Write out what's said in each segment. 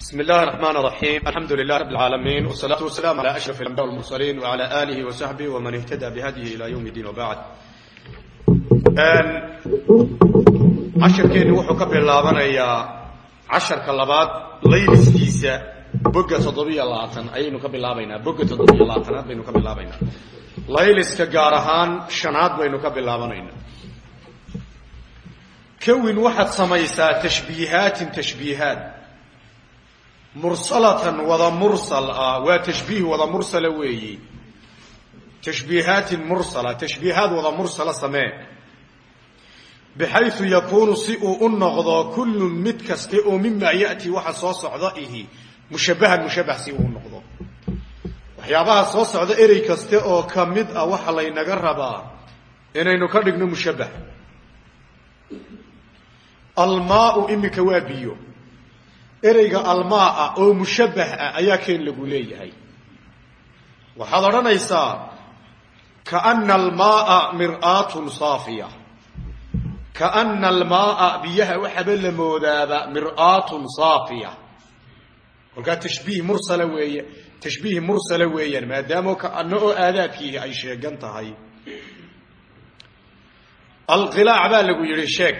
بسم الله الرحمن الرحيم الحمد لله رب العالمين والصلاة والسلام على أشرف الأنبياء والمرسلين وعلى آله وصحبه ومن اهتدى بهديه إلى يوم الدين وبعد casharkeeni wuxuu ka bilaabanayaa casharka labaad layliskiisa boga toddobiyo labaatan ayaynu ka bilaabaynaa boga toddobiyo labaatanaad baynu ka bilaabaynaa layliska gaar ahaan shanaad baynu ka bilaabanaynaa kawin waxaad samaysaa tashbiihaatin tashbiihaad mursalatan wada mursal ah waa tashbiih wada mursala weeyi. Tashbiihaatin mursala tashbiihaad wada mursala samee. Bixayu yakuunu si uu u noqdo kullun mid kaste oo mimaa ya'ti waxa soo socda ihi. Mushabahan mushabah si uu noqdo. Waxyaabaha soo socda erey kaste oo ka mid ah waxa laynaga rabaa. Inaynu ka dhigno mushabah almaau iminka waa biyo ereyga almaaa oo mushabah ah ayaa keen lagu leeyahay. Waxaad odhanaysaa kaana almaaa mir'aatun saafiya. Kaana almaaa biyaha waxaba la moodaaba mir'aatun saafiya. Kolkaa tashbiih mursala weeye tashbiih mursala weeyaan maadaamo kaano oo aadaadkiihi ay sheegan tahay. Alqilaac baa lagu yidhi sheeg.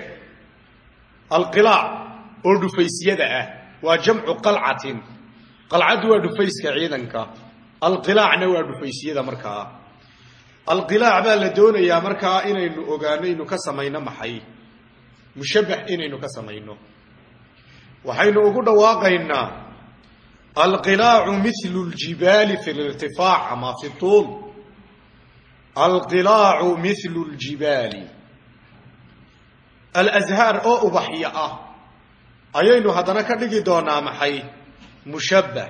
Alqilaac oo dhufaysyada ah waa jamcu qalcatin. Qalcaddu waa dhufayska ciidanka. Alqilaacna waa dhufaysyada markaa. Alqilaac baa la doonayaa markaa inaynu ogaano inu ka samayno maxay. Mushabah inaynu ka samayno. Waxaynu ugu dhawaaqaynaa. Alqilaacu milu ljibaali fi lirtifaac ama fi tuul. Alqilaacu milu ljibaali alazhaar oo ubaxyo ah ayaynu haddana ka dhigi doonaa maxay? Mushabbah.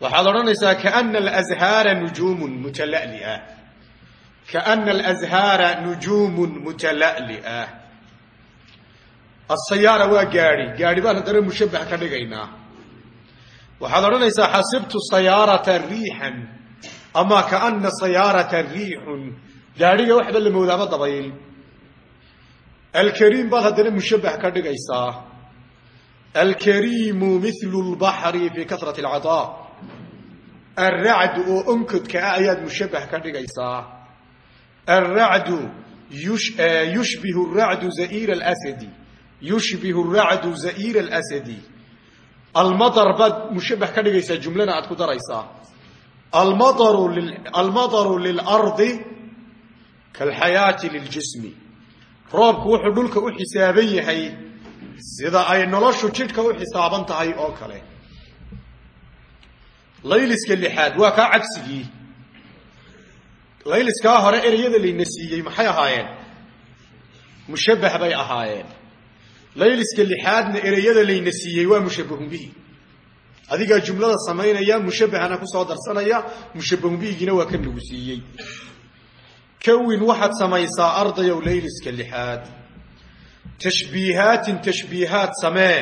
Waxaad odhanaysaa kaana alazhaara nujuumun mutala'lia kaana alazhaara nujuumun mutala'lia asayaara waa gaadhi. Gaadhi baan haddana mushabbah ka dhigaynaa. Waxaad odhanaysaa xasibtu sayaarata riixan ama kaana sayaarata riixun. Gaadhiga waxba la moodaaba dabayl. Alkariim baad haddana mushabbah ka dhigaysaa alkariimu milu lbaxri fi kasrati alcadaa alracdu oo onkodka ah ayaad mushabbah ka dhigaysaa alracdu yushbihu racdu za'iira alasadi yushbihu racdu za'iira alasadi almadar baad mushabbah ka dhigaysaa jumlana aad ku daraysaa almadaru lilardi kaalxayaati liljismi roobku wuxuu dhulka u xisaaban yahay sida ay noloshu jidhka u xisaaban tahay oo kale. Layliska lixaad waa kaa cagsigii. Layliskaa hore ereyada layna siiyey maxay ahaayeen? Mushabbah bay ahaayeen. Layliska lixaadna ereyada layna siiyey waa mushabbahun bihi adigaa jumlada samaynaya mushabbahana ku soo darsanaya mushabbahun bihigina waa kan lagu siiyey. Kawin waxaad samaysaa ardayow layliska lixaad tashbiihaatin tashbiihaad samee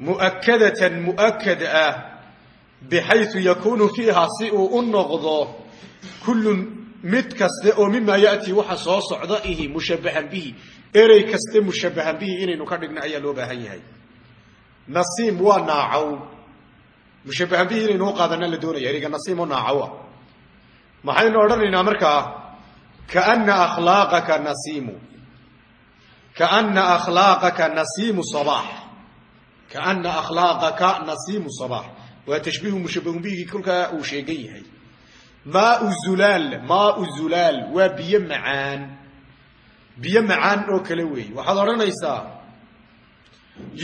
mu'akadatan mu'akad ah bixayu yakuunu fiiha si uu u noqdo kullun mid kaste oo mimaa ya'tii waxa soo socda ihi mushabbahan bihi erey kaste mushabbahan bihi inaynu ka dhigno ayaa loo baahan yahay nasiim waa naacow mushabbahan bihi inaynu u qaadana la doonaya markaa kaana akhlaaqaka nasiimu kaana akhlaaqaka nasiimu sabaax kaana akhlaaqaka nasiimu sabaax waa tashbiihu mushabbahun bihigii kolkaa uu sheegan yahay. Maau zulaal maau zulaal waa biyo macaan biyo macaan oo kale weeye waxaad odhanaysaa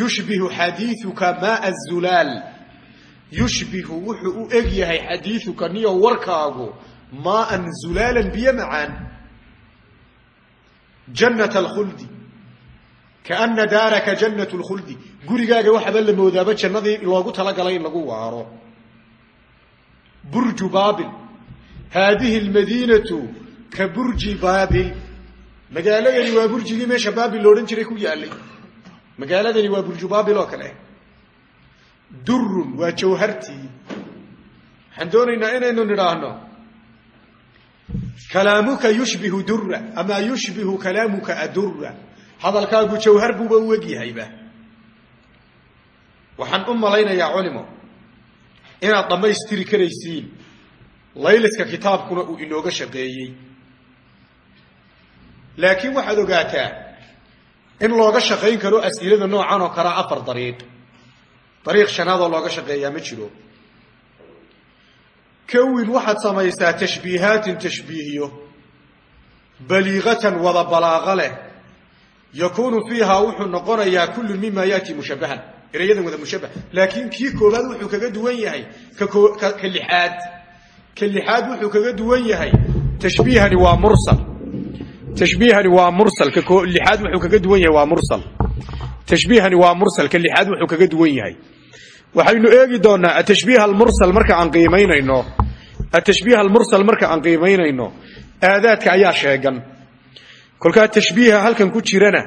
yushbihu xadiiuka maaa zulaal yushbihu wuxuu u eg kaana daaraka jannat lkhuldi gurigaaga waxaba la moodaaba jannadii loogu talagalay in lagu waaro. burju baabil haadihi lmadiinatu ka burji baabil magaaladani waa burjigii meesha baabil lo odhan jiray ku yaalay magaaladani waa burju baabil oo kale. durun waa jawhartii waxaan doonaynaa inaynu nidhaahno. kalaamuka yushbihu dura ama yushbihu kalaamuka adura hadalkaagu jawhar buuba u eg yahayba waxaan u malaynayaa culimo inaad dhammaystiri karaysiin. Layliska kitaabkuna uu inooga shaqeeyey. Laakiin waxaad ogaataa in looga shaqayn karo as'ilada noocan oo kalea afar dariiq. Dariiq shanaadoo looga shaqeeyaa ma jiro. Kawin waxaad samaysaa tashbiihaatin tashbiihiyo. Baliiqatan wada balaaqo leh yakuunu fiihaa wuxuu noqonayaa kullu mima yaati mushabahan erayadan wada mushabah laakiin kii koobaad wuxuu kaga duwan yahay. Ka lixaad. Ka wuxuu kaga duwan yahay. Tashbiihani waa mursal. Tashbiihani waa mursal. Ka lixaad wuxuu kaga duwan yahay waa mursal. Tashbiihani waa mursal. Ka lixaad wuxuu kaga duwan yahay. Waxaynu eegi doonaa atashbiih almursal marka aan qiimaynayno atashbiih almursal marka aan qiimaynayno aadaadka ayaa sheegan kolkaa tashbiiha halkan ku jirana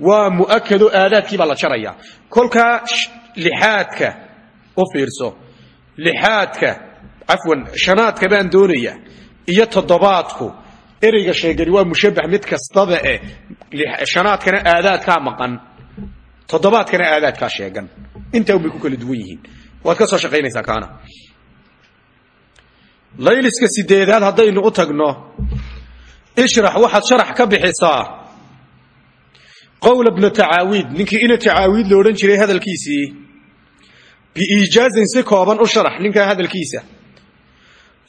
waa mu'akado aadaadkii baa la jaraya kolkaa lixaadka u fiirso lixaadka cafwan shanaadka baan doonaya iyo toddobaadku ereyga sheegani waa mushabax mid kastaba eh shanaadkana aadaadkaa maqan. Toddobaadkana aadaadkaa sheegan. Intaa unbay ku kala duwan yihiin. Waad ka soo shaqaynaysaa kaana. Layliska sideedaad haddaynu u tagno ishrax waxaad sharax ka bixisaa. Qowla bna tacaawiid ninkii ina tacaawiid lo odhan jiray hadalkiisii biiijaazin si kooban u sharax ninkaa hadalkiisa.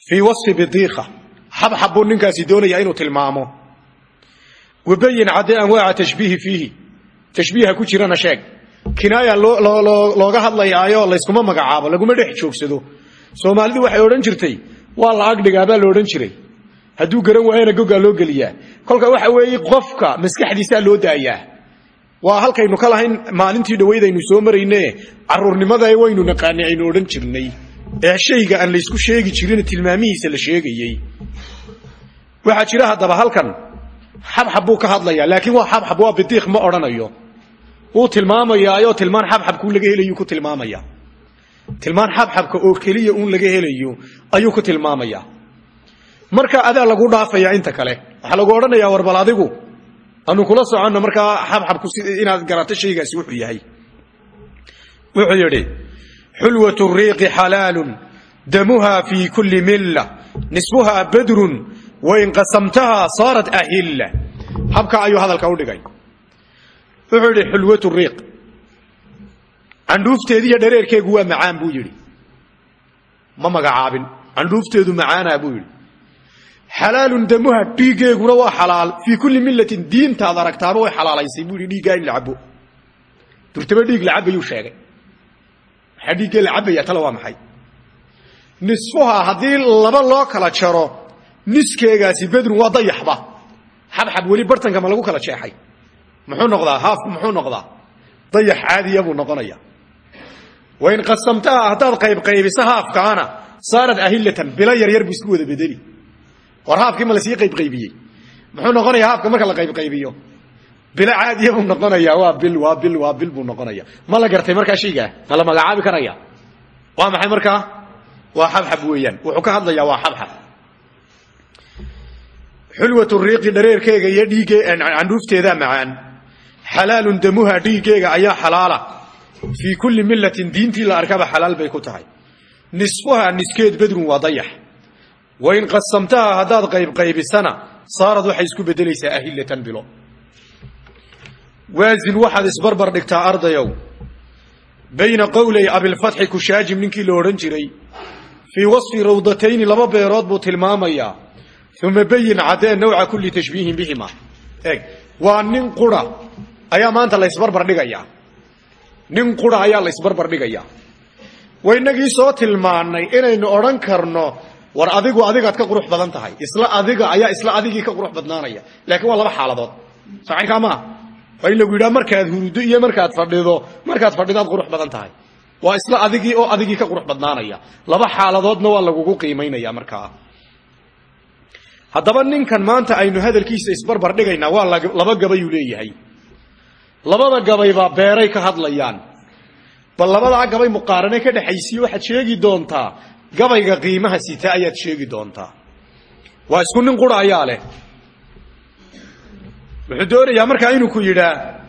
Fii wasfi bidiika xabxab buu ninkaasi doonayaa inuu tilmaamo. Wabayin caddee anwaaca tashbiihi fiihi. Tashbiiha ku jirana sheeg. Kinaaya looga hadlayaayo layskuma magacaabo laguma dhex joogsado. Soomaalidu waxay odhan jirtay waa la agdhigaabaa la odhan jiray hadduu garan waayana gogaa loo geliyaa. Kolka waxa weeye qofka maskaxdiisaa loo daayaa. Waa halkaynu ka lahayn maalintii dhawaydaynu soo marayne. Caruurnimada waynu naqaanay aynu odhan jirnay. Ee shayga aan laysku sheegi jirin tilmaamihiisa la sheegayey. Waxaa jira haddaba halkan xabxab buu ka hadlayaa laakiin waa xabxab waa bidiiq ma odhanayo. Wuu tilmaamayaayo tilmaan xabxabkuu laga helayu ku tilmaamaya. Tilmaan xabxabka oo keliya uun laga helayo ayuu ku tilmaamaya marka adaa lagu dhaafaya inta kale. Waxaa lagu odhanayaa warbal adigu anu kula soconno markaa xabxabku inaad garato shaygaasi wuxuu yahay. Wuxuu yidhi xulwat riiqi xalaalun damuha fii kulli milla nisfuhaa badrun wain qasamtahaa saarat ahilla. Habka ayuu hadalka u dhigay. Wuxuu yidhi xulwatu riiq candhuufteediiyo dhareerkeegu waa macaan buu yidhi. Ma magacaabin candhuufteedu macaanaa buu yidhi xalaalun damuha dhiiggeeguna waa xalaal. Fii kulli millatin diintaad aragtaaba way xalaalaysay buu yidhi dhiiggaa in la cabo cabayuu sheegay. Maxaa dhiiggee la cabaya tale waa maxay? Laba loo kala jaro niskeegaasi bedrun waa dayaxba. Xabxab weli bartanka ma lagu kala jeexay. Muxuu noqdaa? Haafku muxuu noqdaa? Dayax caadiya buu noqonaya. Wain qasamtaha haddaad qaybqaybiso haafkaana saarat ahillatan bilo yaryar buu isku wada bedeli war haafkii ma la sii qaybqaybiyey? Muxuu noqonayaa haafka marka la qaybqaybiyo? Bilo caadiya buu noqonayaa. Waa bil waa bil waa bil buu noqonaya ma la gartay markaa shaygaa ma magacaabi karaya waa maxay markaa waa xabxab weeyaan. Wuxuu ka hadlayaa waa xabxab. Xulwat riiqi dhareerkeega iyo dhiigge candhuufteedaa macaan. Xalaalun damuha dhiiggeega ayaa xalaala. Fii kulli millatin diintii la arkaba xalaal bay ku tahay. Nisfuha niskeed bedrun waa wain qasamtaha haddaad qaybqaybisana saarad waxay isku beddelaysaa ahillatan bilo. Waazin waxaad isbarbar dhigtaa ardayow. Bayna qowlay abilfatxi kushaajim ninkii la odhan jiray fii wasfi rawdatayni laba beerood buu tilmaamayaa uma bayin caddee nawca kulli tashbiihin bihima. Eg waa nin qura ayaa maanta la ysbarbar dhigayaa. Nin qura ayaa la ysbarbar dhigayaa. Waynagii soo tilmaannay inaynu odhan karno war adigu adigaad ka qurux badan tahay. Isla adiga ayaa isla adigii ka qurux badnaanaya. Laakiin waa laba xaaladood. Sacaynkaa maaha waa lagu yidhaha markaad hurudo iyo markaad fadhido markaad fadhidaad qurux badan tahay. Waa isla adigii oo adigii ka qurux badnaanaya. Laba xaaladoodna waa lagugu qiimaynaya markaa haddaba ninkan maanta aynu hadalkiisa isbarbar dhigaynaa waa laba gabayuu leeyahay. Labada gabaybaa beeray ka hadlayaan. Bal labadaa gabay muqaarane ka dhexaysiye waxaad sheegi doontaa gabayga qiimaha sita ayaad sheegi doontaa waa isku nin qura ayaa leh wuxuu doonayaa markaa inuu ku yidhaa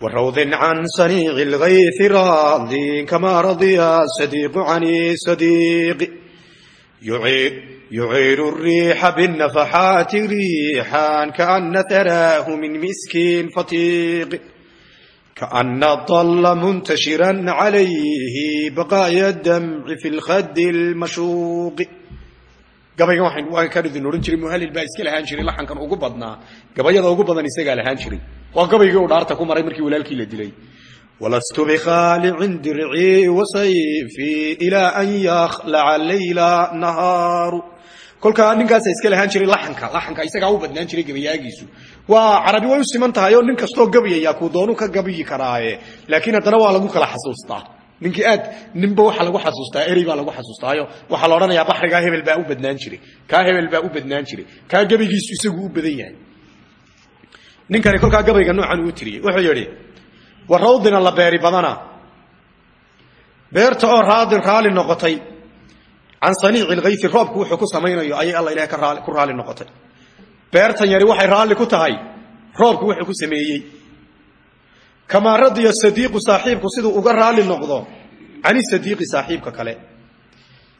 وروض عن صنيع الغيث راض كما رضي الصديق عن الصديق يعير الريح بالنفحات ريحا كأن تراه من مسك فطيق kaana dalla muntashiran calayhi baqaaya damci fi lkhadi lmashuuqi gabaygan waankaan idin odhan jiray muhalil baa iska lahaan jiray laxankan ugu badnaa gabayada ugu badan isagaa lahaan jiray waa gabaygii u dhaarta ku maray markii walaalkii la dilay walastu bikhaalicin dircii wasayfii ilaa an yakhlaca leyla nahaaru kolkaa ninkaasa iska lahaan jiray laxanka laxanka isagaa u badnaan jiray gabayaagiisu waa carabi way u siman tahay oo nin kastoo gabayaya kuu doonu ka gabayi karaaye. Laakiin haddana waa lagu kala xasuustaa. Ninkii aad ninba waxaa lagu xasuustaa erey baa lagu xasuustaayo. Waxaa la odhanayaa baxrigaa hebel baa u badnaan jiray. Kaa hebel baa u badnaan jiray. Kaa gabaygiisu isagu u badan yahay. Ninkani kolkaa gabayga noocan uu tiriyey wuxuu yidhi wa la beeri badana. Beerta oo raadin raali noqotay can saniici lkayfi roobku wuxuu ku samaynayo ayay alla ilahay ku raali noqotay. Beertan yari waxay raalli ku tahay roobku wuxuu ku sameeyey. Kamaa radiya sadiiqu saaxiibku siduu uga raali noqdo can sadiiqi saaxiibka kale.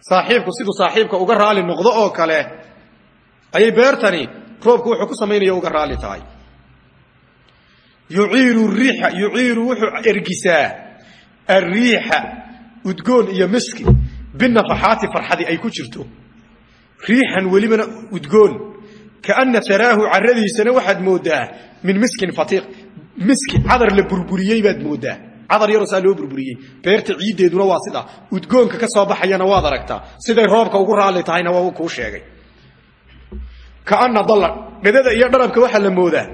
Saaxiibku siduu saaxiibka uga raali noqdo oo kale ayay beertani roobku wuxuu ku samaynaya uga raali tahay. Yuciiru riixa yuciiru wuxuu ergisaa arriixa udgoon iyo miski binafaxaati farxadi ay ku jirto riixan welibana udgoon kaana saraahu caradiisana waxaad moodaa min miskin fatiiq miski cadar la burburiyey baad moodaa cadar yaroo loo burburiyey beerta ciiddeeduna waa sida udgoonka ka soo baxayana waad aragtaa siday roobka ugu raalli tahayna waa kuu sheegay kaana dalla dhedada iyo dharabka waxaa la moodaa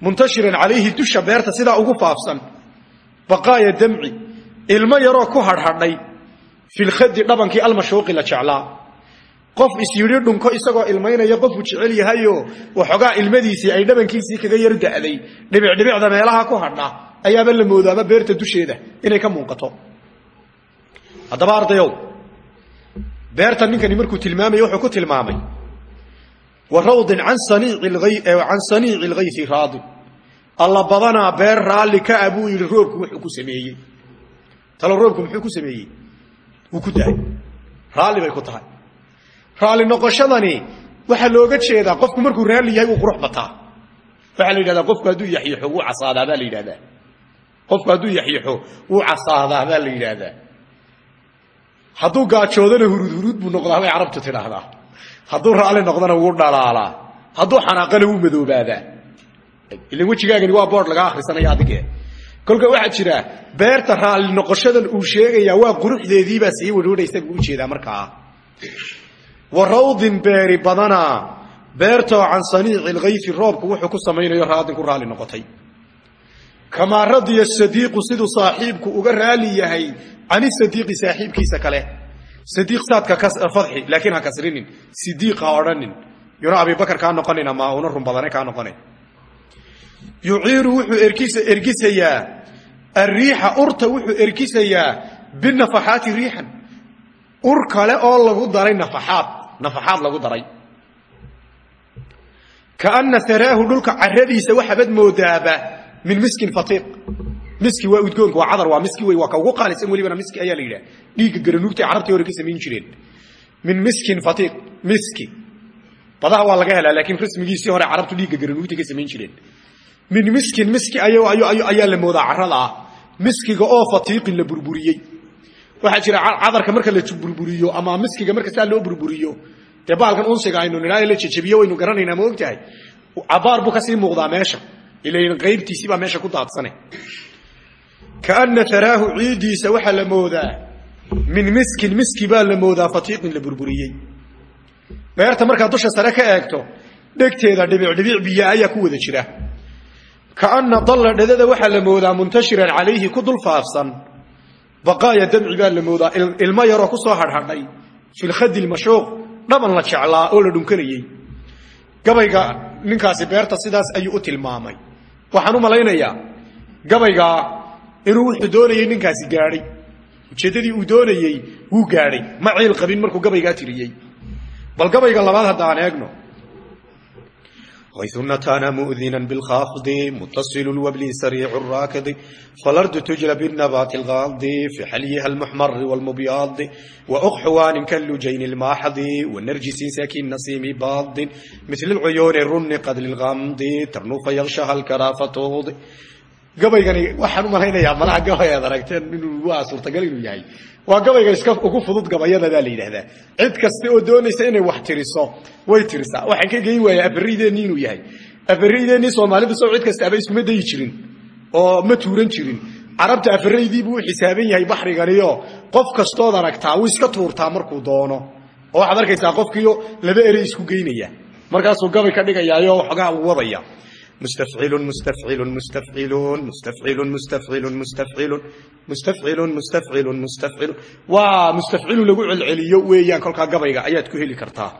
muntashiran calayhi dusha beerta sidaa ugu faafsan baqaaya damci ilmo yaroo ku hadhadhay filkhadi dhabankii almashuuqi la jeclaa qof isyidhi dhunko isagoo ilmaynaya qofuu jecel yahayo waxoogaa ilmadiisii ay dhabankiisii kaga yar da'day dhibicdhibicda meelaha ku hadha ayaaba la moodaaba beerta dusheeda inay ka muuqato haddaba ardayow beertan ninkani markuu tilmaamay wuxuu ku tilmaamay wa rawdin can saniici lgayfi raadin alla badanaa beer raalli ka a buu yidhi roobku wuxuu ku sameeyey talo roobku muxuu ku sameeyey wuu ku dahay raalli bay ku tahay. Raalli noqoshadani waxaa looga jeedaa qofku markuu raalli yahay wuu qurux bataa. Waxaa la yidhahdaa qofku hadduu yaxyaxo wuu casaadaa baa la yidhahdaa. Qofku hadduu yaxyaxo wuu casaadaa baa la yidhaahdaa hadduu gaajoodana hurud hurud buu noqdaa bay carabtu tidhaahdaa. Hadduu raalli noqdana wuu dhalaalaa. Hadduu xanaaqana wuu madoobaadaa. Ilan wejigaagani waa boord laga akhrisanaya adige kolka waxaa jira beerta raalli noqoshadan uu sheegayaa waa quruxdeediibaa sii werwaraysa buu u jeedaa markaa wa rawdin beeri badanaa beertoo can saniici lkayfi roobku wuxuu ku samaynayo raadin raalli noqotay. Kamaa radiya sadiiqu siduu saaxiibku uga raali yahay cani sadiiqi saaxiibkiisa kale. Sadiiq saadka fadxi laakiin ha kasrinin sidiiq ha odhanin. Yuna abibakar kaa noqonin ama una run badane kaa noqonin yuciiru wuxuu ergisayaa. Arriixa urta wuxuu ergisayaa binafaxaati riixan. Ur kale oo lagu daray nafaxaad nafaxaad lagu daray. Kaana saraahu dhulka caradiisa waxaabad moodaaba min miskin fatiiq. Miski waa udgoonka waa cadar waa miski wey waa ka ugu qaalisan welibana miski ayaa la yidhaha. Dhiigga garanuugta ay carabtii hore ka samayn jireen. Min miskin fatiiq miski. Badaha waa laga helaa laakiin rasmigiisii hore ka samayn jireen min miskin miski ayaa la moodaa carada ah. Miskiga oo fatiiqin la burburiyey. Waxaa jira cadarka marka la burburiyo ama miskiga marka saa loo burburiyo dee baalkan unsiga aynu nidhaa la jejebiyo waynu garanaynaa ma ogtahay? Cabaar buu ka sii muuqdaa meesha. Ilayn qaybtiisii baa meesha ku daadsane kaana taraahu ciiddiisa waxaa la moodaa. Min miskin miski baa la moodaa fatiiqin la burburiyey. Beerta markaad dusha sare ka eegto dhegteeda dhibicdhibic biya ayaa ku wada jira kaana dalla dhedada waxaa la moodaa muntashiran calayhi ku dul faafsan. Baqaaya damci baa la moodaa. Ilmo yaroo ku soo hadhadhay fi lkhadi lmashuuq dhaban la jeclaa oo la dhunkanayey gabayga ninkaasi beerta sidaas ayuu u tilmaamay. Waxaan u malaynayaa gabaygaa inuu wuxuu doonayey ninkaasi gaadhay. Ujeeddadii uu doonayey wuu gaadhay. Ma ciil qabin markuu gabaygaa tiriyey bal gabayga labaad hadda aan eegno غيث نتانا مؤذنا بالخافض متصل الوبل سريع الراكض فالأرض تجلى بالنبات الغاض في حليها المحمر والمبياض وأخحوان كاللجين الماحض والنرجس ساكن نسيم باض مثل العيون الرن قد للغامض ترنو فيغشها الكرافة توض gabaygani waxaan u malaynayaa malaha gabay aad aragteen inuu waa suurtagal inuu yahay waa gabayga iska ugu fudud gabayadadaa la yidhaahdaa. Cid kasta oo doonaysa inay wax tiriso way tirisaa. Waxaan ka geyn waaya abarideennii inuu yahay. Abarideennii soomaalidu soo kasta aba iskuma dayi jirin oo ma tuuran jirin. Carabta afaraydiibuu u xisaaban yahay baxriganiyo qof kastood aragtaa wuu iska tuurtaa markuu doono. Oo waxaad arkaysaa qofkiio laba erey isku geynaya. Markaasuu gabay ka dhigayaayo uu wadaya مستفعل مستفعل مستفعلون مستفعل مستفعل مستفعل مستفعل مستفعل مستفعل. Waa mustafcilu lagu celceliyo weeyaan kolkaa gabayga ayaad ku heli kartaa.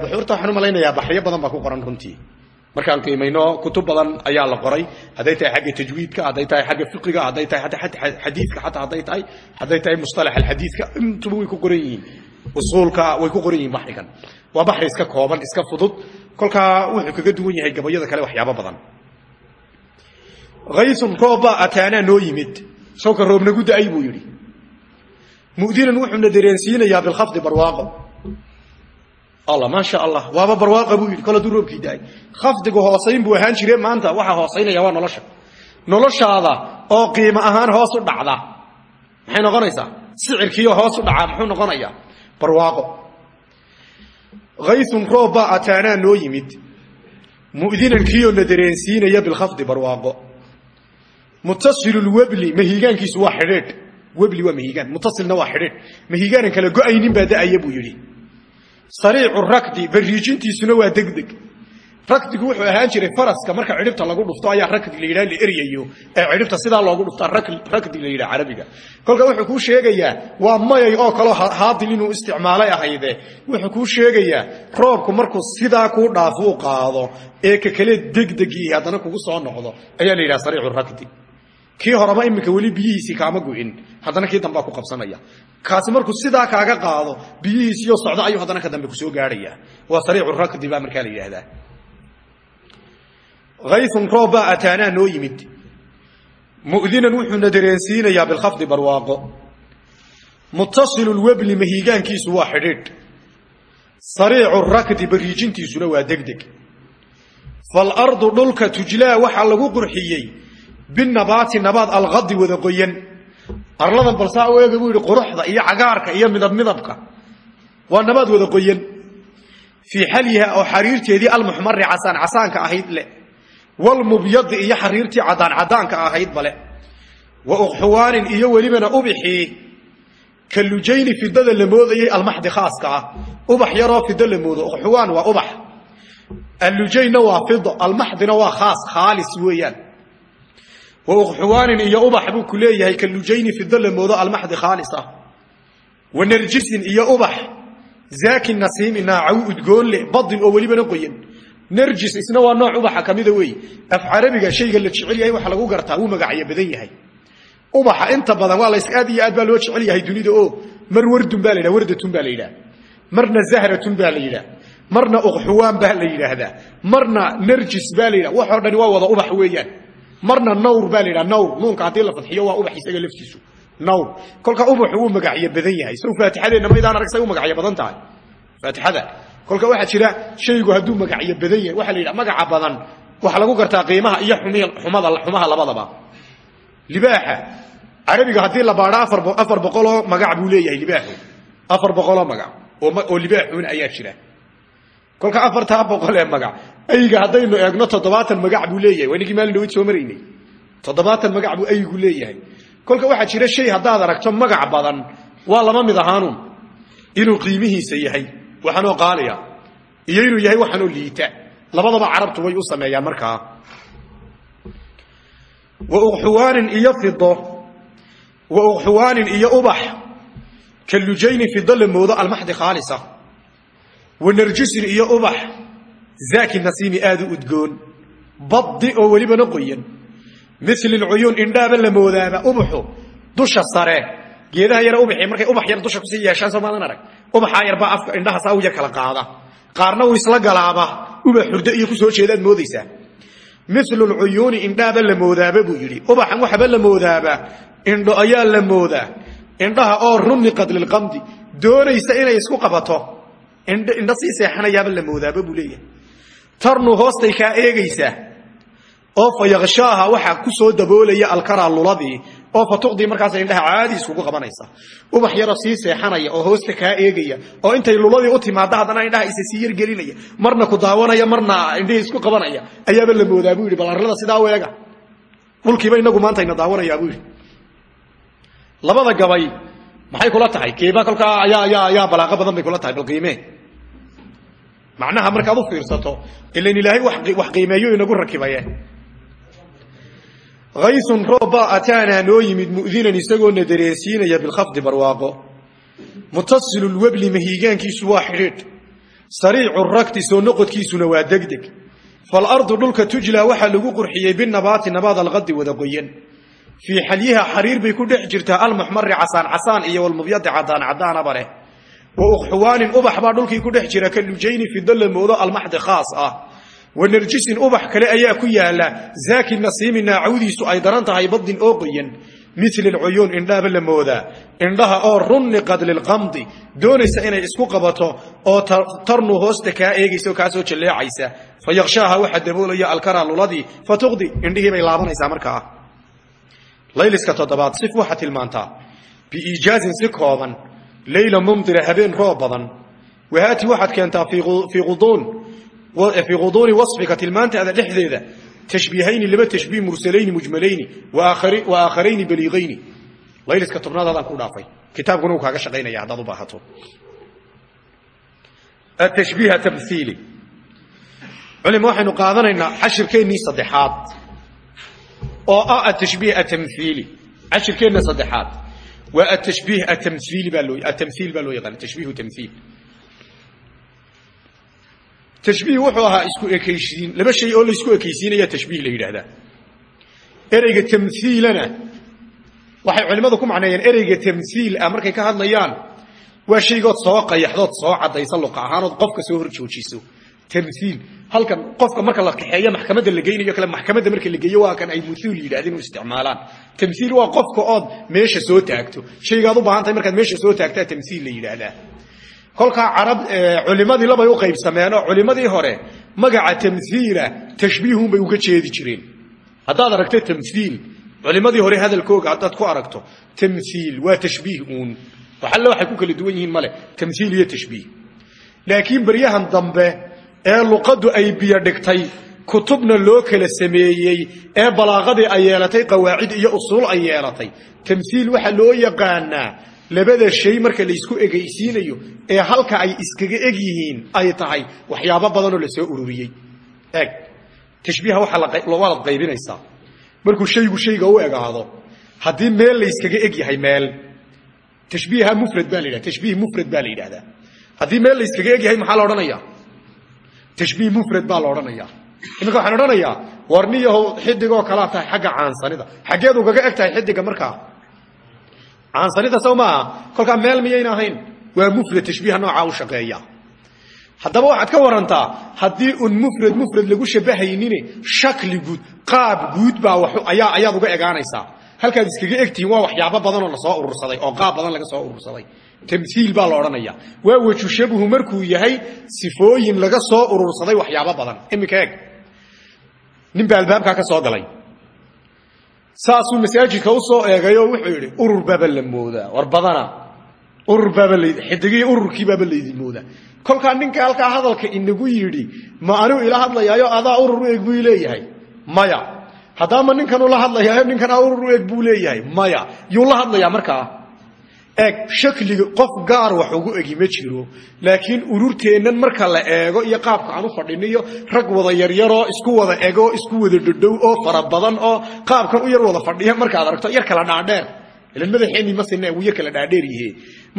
Buxuurta waxaan u malaynayaa baxriyo badan baa ku qoran runtii. Markaan qiimayno kutub badan ayaa la qoray. Hadday tahay xagga tajwiidka hadday tahay xagga fiqiga hadday tahay xadiidka xataa hadday tahay hadday tahay musطalax alxadiidka intuba way ku qoran yihiin usuulka way ku qoran yihiin baxrigan. Waa baxri iska kooban iska fudud. Kolkaa wuxuu kaga duwan yahay gabayada kale waxyaabo badan. Haysun roobbaa ataanaa noo yimid. Sawka roobnagu da'ay buu yidhi. Mu'dinan wuxuuna dareensiinayaa bilkhafdi barwaaqo. Alla maasha allah waaba barwaaqa buu yidhi. Kol hadduu roobkii da'ay. Khafdigu hoosayn buu ahaan jire maanta. Waxaa hoosaynaya waa nolosha. Noloshaada oo qiimo ahaan hoos u dhacda. Maxay noqonaysaa? Sicirkiioo hoos u dhacaa muxuu noqonayaa barwaaqo. Hayun roobbaa ataanaa noo yimid. Mu'dinan kiioo na dareensiinaya bilkhafdi barwaaqo. Muttasilu lwebli mahiigaankiisu waa xidhiidh. Webli waa mahiigaan muttasilna waa xidhiidh. Mahigaanan kala go'aynin baa da'aya buu yidhi. Sariicu rakdi bariijintiisuna waa degdeg rakdigu wuxuu ahaan jiray faraska marka cidhibta lagu dhufto ayaa rakdi la yidhaha la eryayo ee cidhibta sidaa loogu dhuftaa rakdi la yidhaha carabiga. Kolka wuxuu kuu sheegayaa waa mayay oo kaleo haadil inuu isticmaalay ahayde. Wuxuu kuu sheegayaa roobku markuu sidaa kuu dhaafo u qaado ee ka kale degdegii haddana kugu soo noqdo ayaa la yidhaha sariicu rakdi kii horeba iminka weli biyihiisii kaama gu'in haddana kii dambaa ku qabsanaya. Kaasi markuu sidaa kaaga qaado biyihiisiyo socdo ayuu haddana ka dambe ku soo gaadhaya. Waa sariicu rakdi baa markaa la yidhahdaa hayun roobbaa ataanaa noo yimid mu'dinan wuxuuna dareensiinayaa bilkhafdi barwaaqo muttasilu lwebli mahiigaankiisu waa xidhiidh sariicu rakdi bariijintiisuna waa degdeg faalardu dhulka tujlaa waxaa lagu qurxiyey binabaati nabaad alqadi wada qoyan arladan balsaa u eega buu yidhi quruxda iyo cagaarka iyo midab midabka waa nabaad wada qoyan fii xalyiha oo xariirteedii almuxmari casaan casaanka ahayd leh walmubyadi iyo xariirtii cadaan cadaanka ahayd bale wa uqxuwaanin iyo welibana ubixii ka lujayni fidada la moodayay almaxdi khaaska ah ubax yaroo fido la moodo uqxuwaan waa ubax allujaynna waa fido almaxdina waa khaas khaalis weeyaan wa uqxuwaanin iyo ubax buu ku leeyahay ka lujayni fido la moodo almaxdi khaalis ah wa narjisin iyo ubax zaaki nasiimi naacaw badin oo welibana qoyan narjis isna waa nooc ubaxa kamida weey. Af carabiga shayga la jecel lagu gartaa wuu magacyo badan yahay. Ubaxa inta badan waa lays aad iyo aad baa loo jecel yahay dunida oo mar wardun baa la wardatun baa la marna zahratun baa la marna uqxuwaan baa la yidhaahdaa. Marna narjis baa la yidhaha. Waxoo dhani waa wada ubax weeyaan. Marna nawr baa la nawr nuunka haddii la fadxiyo waa ubax isaga laftiisu. Nawr. Kolka ubaxu wuu magacyo badan yahay. Sow faatixadeenna maydaan arag say magacyo badan tahay. Faatixada kolka waxaa jira shaygu hadduu magacyo badan yahay waxaa la yidhaha magaca badan waxaa lagu gartaa qiimaha iyo xumaha labadaba. Libaaxa carabiga haddii la baadho afar boqoloo magac buu leeyahay libaaxu. Afar boqoloo magac oo libaaxuuna ayaa jira. Kolka afartaa boqol ee magac ayga haddaynu eegno toddobaatan magac buu leeyahay waa ninkii maalin dhaweyd soo maraynay. Toddobaatan magac buu aygu leeyahay. Kolka waxaa jira shay haddaad aragto magac badan waa lama mid ahaanun inuu qiimihiisa yahay waxaanoo qaaliya. Iyo inuu yahay waxaanoo liita. Labadaba carabtu way u sameeyaan markaa wa uqxuwaanin iyo fido wa uqxuwaanin iyo ubax. Ka lujayni fido la moodo almaxdi khaalisa. Wa narjisin iyo ubax. Zaaki nasiimi aada u udgoon. Baddi oo welibana qoyan. Mil lcuyuun indhaaba la moodaaba ubaxu dusha sare. Geedaha yare ubaxii markay ubax yar dusha ku sii yeeshaan soo maadan arag ubaxaa yarbaa afka indhaha saa u yar kala qaada. Qaarna uu isla galaaba ubax hurdo iyo ku soo jeedaad moodaysaa. Milu lcuyuuni indhaaba la moodaaba buu yidhi. Ubaxan waxaba la moodaaba? Indho ayaa la moodaa. Indhaha oo runiqad lilqamdi doonaysa inay isku qabato. Indho sii seexanayaaba la moodaaba buu leeyahay. Tarnu hoostay kaa eegaysaa. Oo fa yakshaaha waxaa ku soo daboolaya alkaraa luladii oo fa tuqdii markaas indhaha caadi iskugu qabanaysa. Ubax yaroo sii seexanaya oo hoosta kaa eegaya oo intay luladii u timaadda haddana indhaha isa sii yargelinaya marna ku daawanaya marna indhihii isku qabanaya. Ayaaba la moodaa buu yidhi bal sidaa u eega. Dhulkiiba inagu maanta ina daawanayaa buu yidhi. Labada gabay maxay kula tahay? Keeba kolkaa ayaa balaaqo badan bay kula tahay bal qiimee. Macnaha markaad u fiirsato ilan ilaahay wax qiimeeyo inagu rakibaye aysun roobbaa ataanaa noo yimid mu'dinan isagoona dareensiinaya bilkhafdi barwaaqo mutasilu lwebli mahiigaankiisu waa xidhiidh sariicu rakti soo noqodkiisuna waa degdeg faalardu dhulka tujlaa waxaa lagu qurxiyey binabaati nabaad alqadi wada qoyan fii xalyiha xariir bay ku dhex jirtaa almuxmari casaan casaan iyo walmubyadi cadaan cadaanaba leh wa uqxuwaanin ubax baa dhulkii ku dhex jira ka lujayni moodo almaxdi khaas ah wa narjisin ubax kale ayaa ku yaalla. Zaaki nasiimi naacawdiisu ay daran tahay badin oo qoyan. Mil cuyuun indhahaba la moodaa. Indhaha oo runniqad lilqamdi doonaysa inay isku qabato oo tarnu hoosta kaa eegaysa oo kaasoo jalleecaysa. Fa yakshaaha waxaa daboolaya alkaraa luladii fa tuqdi indhihii bay laabanaysaa markaa. Layliska toddobaad sif waxaa tilmaantaa biiijaazin si kooban. Leyla mumdira habeen roob badan. Wahaati waxaad keentaa fii quduuni wasfika tilmaantaada dhexdeeda. Tashbiihayni laba tashbiih mursalayni mujmalayni wa aakharayni baliiqayni layliska tobnaadaadaan ku dhaafay. Kitaabkuna uu kaaga shaqaynaya haddaad u baahato. Atashbiih tamhiili culima waxaynu qaadanaynaa cashirkeennii saddexaad. Oo ah atashbiih atamhiili cashirkeenna saddexaad. Waa atashbiih atamhiili baa loo atamhiil baa loo yaqaana tashbiihu tamhiil tashbiih wuxuu ahaa isku ekaysiin. Laba shay oo la isku ekaysiinaya tashbiih la yidhaahdaa. Ereyga tamhiilana waxay culimmadu ku macneeyeen ereyga tamhiil ah markay ka hadlayaan waa shaygood soo qayaxdood soo caddaysa luqa ahaanood qofka soo hor joojiso tamhiil halkan qofka marka la kaxeeyo maxkamadda la geynayo kale maxkamadda marka la geeyo waa kan ay muhuul yidhahdeen u isticmaalaan. Tamhiil waa qofka ood meesha soo taagto. Shaygaad u baahan tahay markaad meesha soo taagtaa kolkaa carab culimadii labay u qaybsameenoo culimadii hore magaca tamhiila tashbiihunbay uga jeedi jireen. Haddaad aragto tamhiil culimadii hore hadalkooga haddaad ku aragto tamhiil waa tashbiih uun. Waxalle waxay ku kala duwan yihiin male tamhiil iyo tashbiih. Laakiin baryahan dambe ee luqaddu ay biyo dhigtay kutubna loo kala sameeyey ee balaaqadii ay yeelatay qawaacid iyo usuul ay yeelatay tamhiil waxaa loo yaqaanaa labada shay marka laysku egaysiinayo ee halka ay iskaga eg yihiin ay tahay waxyaabo badanoo la soo ururiyey. Eg tashbiiha waad qaybinaysaa markuu shaygu shayga u egaado haddii meel layskaga eg yahay meel tashbiiha mufrad baa la tashbiih mufrad baa la haddii meel layskaga eg yahay maxaa la odhanaya? Tashbiih mufrad baa la odhanaya. Iminka waxaan odhanayaa warniyahow xidigoo kalaa tahay xagga caansanida. Xaggeed ugaga eg xidiga markaa caansanida sow maaha kolkaa meel miyayna ahayn? Waa mufrad tashbiiha noocaa u shaqeeya. Haddaba waxaad ka warantaa haddii un mufrad mufrad lagu shabahaynine shakli guud qaab guud baa ayaa ayaad uga egaanaysaa halkaad iskaga egtihiin waa waxyaabo badanoo la soo urursaday oo qaab badan laga soo urursaday. Tamhiil baa la odhanaya. Waa weju shabuhu markuu yahay sifooyin laga soo urursaday waxyaabo badan. Iminka eg nin baa albaabkaa ka soo galay saasuu masaajidka u soo eegayoo wuxuu yidhi urur baaba la moodaa. War badana urur baaba la xidigii ururkii baaba laydin moodaa. Kolkaa ninka halkaa hadalka inagu yidhi ma anigu ila hadlayaayo adaa urur u eg buu leeyahay. Maya. Haddaama ninkan ula hadlayaayo ninkanaa urur u eg buu leeyahay. Maya. Yuu la hadlayaa markaa eeg shakliga qof gaar wax ugu egi ma jiro. Laakiin ururteennan marka la eego iyo qaabka aan u fadhiniyo rag wada yaryaroo isku wada ego isku wada dhodhow oo fara badan oo qaabkan u yar wada fadhiya markaad aragto yar kala dhaadheer. Ilan madaxeenii masina wuu yar kala dhaadheer yihe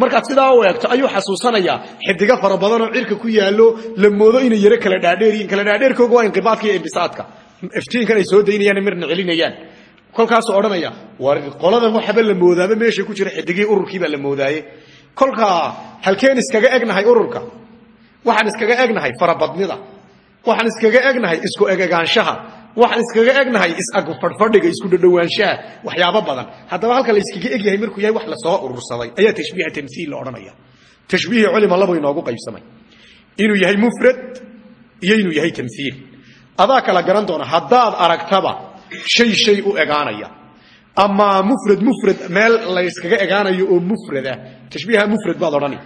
markaad sidaa u eegto ayuu xasuusanayaa xidigo fara badanoo cirka ku yaallo la moodo inay yaro kala dhaadheer yihiin kala dhaadheerkooga waa inqibaadka iyo imbisaadka iftiinkan ay soo daynayaan mirna celinayaan kolkaasuu odhanaya qoladan waxaba la moodaaba meesha ku jira xidigii ururkiibaa la moodaaye. Kolkaa halkeen iskaga egnahay ururka. Waxaan iskaga egnahay farabadnida. Waxaan iskaga egnahay isku egegaanshaha. Waxaan iskaga egnahay is-agfadhfadhiga isku dhadhowaanshaha. Waxyaabo badan. Haddaba halka la iskaga egyahay markuu yahay wax la soo urursaday. Ayaa tashbiiha tamhiil la odhanaya. Tashbiihi culima laba inoogu qaybsamay. Inuu yahay mufrad iyo inuu yahay tamhiil adaa kala garan doona haddaad aragtaba shay shay u egaanaya ama mufrad mufrad meel la yskaga egaanayo oo mufrada tashbiiha mufrad baad odhani.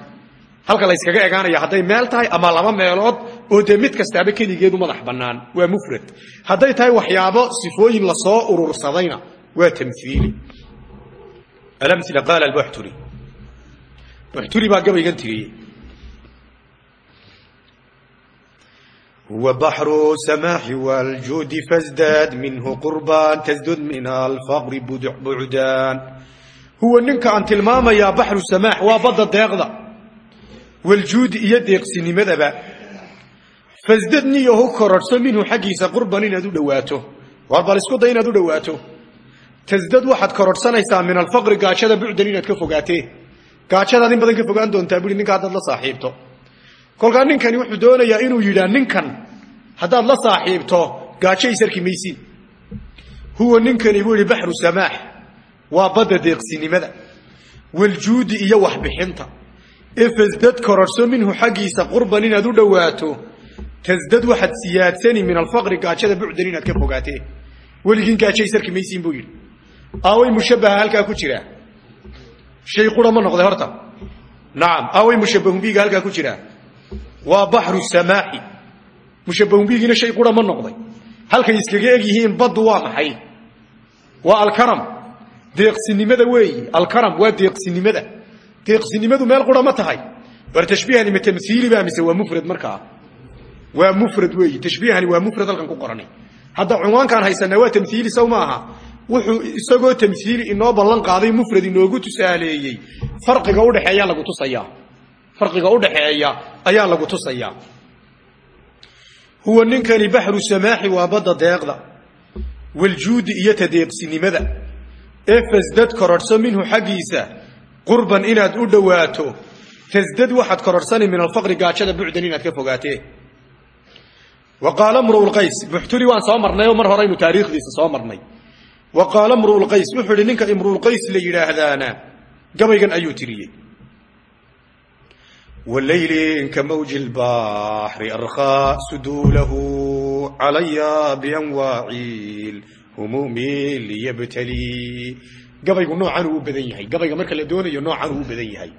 Halka la yskaga egaanaya hadday meel tahay ama laba meelood oo dee mid kastaaba keligeedu madax bannaan. Waa mufrad. Hadday tahay waxyaabo sifooyin la soo urursadayna waa tamhiili alamila qaala albuxturi. Buxturi baa gabaygan tiriyey هو بحر السماح والجود فازداد منه قربان تزدد من الفقر بعدان هو ننك أن تلمام يا بحر السماح وبضى الديغضة والجود يديق سنمذبا فازدد نيه كررس منه حقيس قربان إنه دواته واربال اسكو دين دو دواته تزدد واحد كررسانيسا من الفقر قاشدا بعدن إنه كفقاته قاشدا دين بدن كفقان دون تابولي ننك هذا الله صاحبته kolkaa ninkani wuxuu doonayaa inuu yidhaa ninkan haddaad la saaxiibto gaajo isarki maysiin huwa ninkani buu yihi baxru samaax waa badda deeqsinimada waljuudi iyo waxbixinta. Ee fasdad kororhso minhu xaggiisa qurban inaad u dhowaato tasdad waxaad siyaadsani min alfaqri gaajada bucdan inaad ka fogaatee weligiin gaajo isarki maysiin buu yidhi. Aaway mushabbaha halkaa ku jiraa? Shay qura ma noqday horta. Nacam aaway mushabbahun biiga halkaa ku jiraa waa baxru samaaxi mushabbahun biigiina shay qura ma noqday. Halkay iskaga eg yihiin baddu waa maxay? Waa alkaram. Deeqsinimada weeyi alkaram waa deeqsinimada. Deeqsinimadu meel qura ma tahay. War tashbiihani ma tamhiili baa mise waa mufrad markaa waa mufrad weeyi tashbiihani waa mufrad halkan ku qoranay. Hadda cunwaankaan haysanaa waa tamhiili sow ma aha. Wuxuu isagoo tamhiili inoo ballan qaaday mufrad inoogu tusaaleeyey. Farqiga udhexeeyaa lagu tusayaa farqiga udhaxeeya ayaa lagu tusayaa huwa ninkani baxru samaaxi waa badda deeqda waljuudi iyo tadeeqsinimada ee fasdad kororhso minhu xaggiisa qurban inaad u dhowaato tasdad waxaad kororhsani min alfaqri gaajada bucdan inaad ka fogaatee wa qaala mruulqays buxturi waan soo marnay oo mar horeynu taariikhdiisa soo marnay. Wa qaala mruulqays wuxuu idhi ninka imruulqays la yidhaahdaana gabaygan ayuu tiriyey والليل كموج البحر أرخى سدوله علي بأنواع الهموم ليبتلي قبل نوعا هو بدن يحي قبل مركا لدونه نوعا هو بدن يحي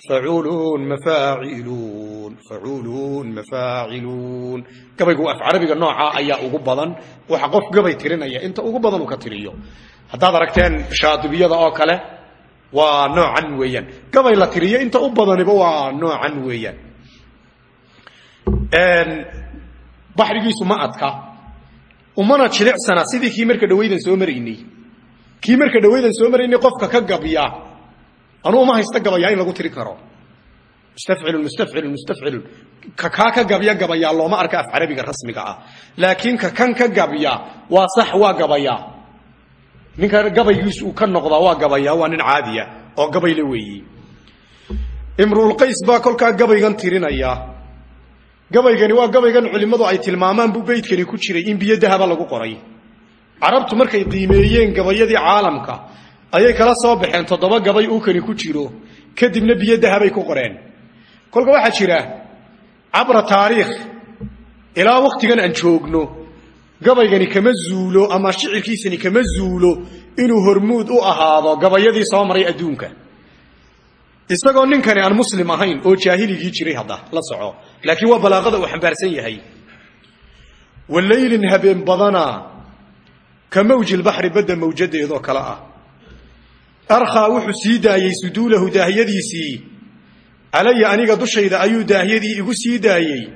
facuuluun mafaaciluun facuuluun mafaaciluun gabaygu af carabiga noocaa ayaa ugu badan waxa qof gabay tirinaya inta ugu badan uu ka tiriyo haddaad aragteen shaadibiyada oo kale waa noocan weeyaan gabay la tiriyo inta u badaniba waa noocan weeyaan baxrigiisu ma adka umana jilicsana sidii kii marka dhawaydan soo maraynay kii marka anuu uma haysta gabayaa in lagu tiri karo. Mustafcilun mustafcilun mustafcilun ka kaa ka gabya gabayaa looma arka af carabiga rasmiga ah. Laakiin ka kan ka gabya waa sax waa gabayaa. Ninka gabaygiis uu ka noqdaa waa gabaya waa nin caadiya oo gabayle weeyi. Imruulqays baa kolkaa gabaygan tirinaya. Gabaygani waa gabaygan culimmadu ay tilmaamaan buu beydkani ku jiray in biyo dahaba lagu qoray. Carabtu markay qiimeeyeen gabayadii caalamka ayay kala soo baxeen toddoba gabay uu kani ku jiro. Kadibna biyo dahabay ku qoreen. Kolka waxaa jira cabra taariikh. Ilaa wakhtigan aan joogno gabaygani kama zuulo ama shicirkiisani kama zuulo inuu hormuud u ahaado gabayadii soo maray adduunka. Isagoo ninkani aan muslim ahayn oo jaahiligii jiray hadda la soco. Laakiin waa balaaqada uu xambaarsan yahay. Walaylin habeen badana ka mawjilbaxri badda mawjadeedoo kale ah arkhaa wuxuu sii daayey suduulahu daahiyadiisii. Calaya aniga dushayda ayuu daahiyadii igu sii daayey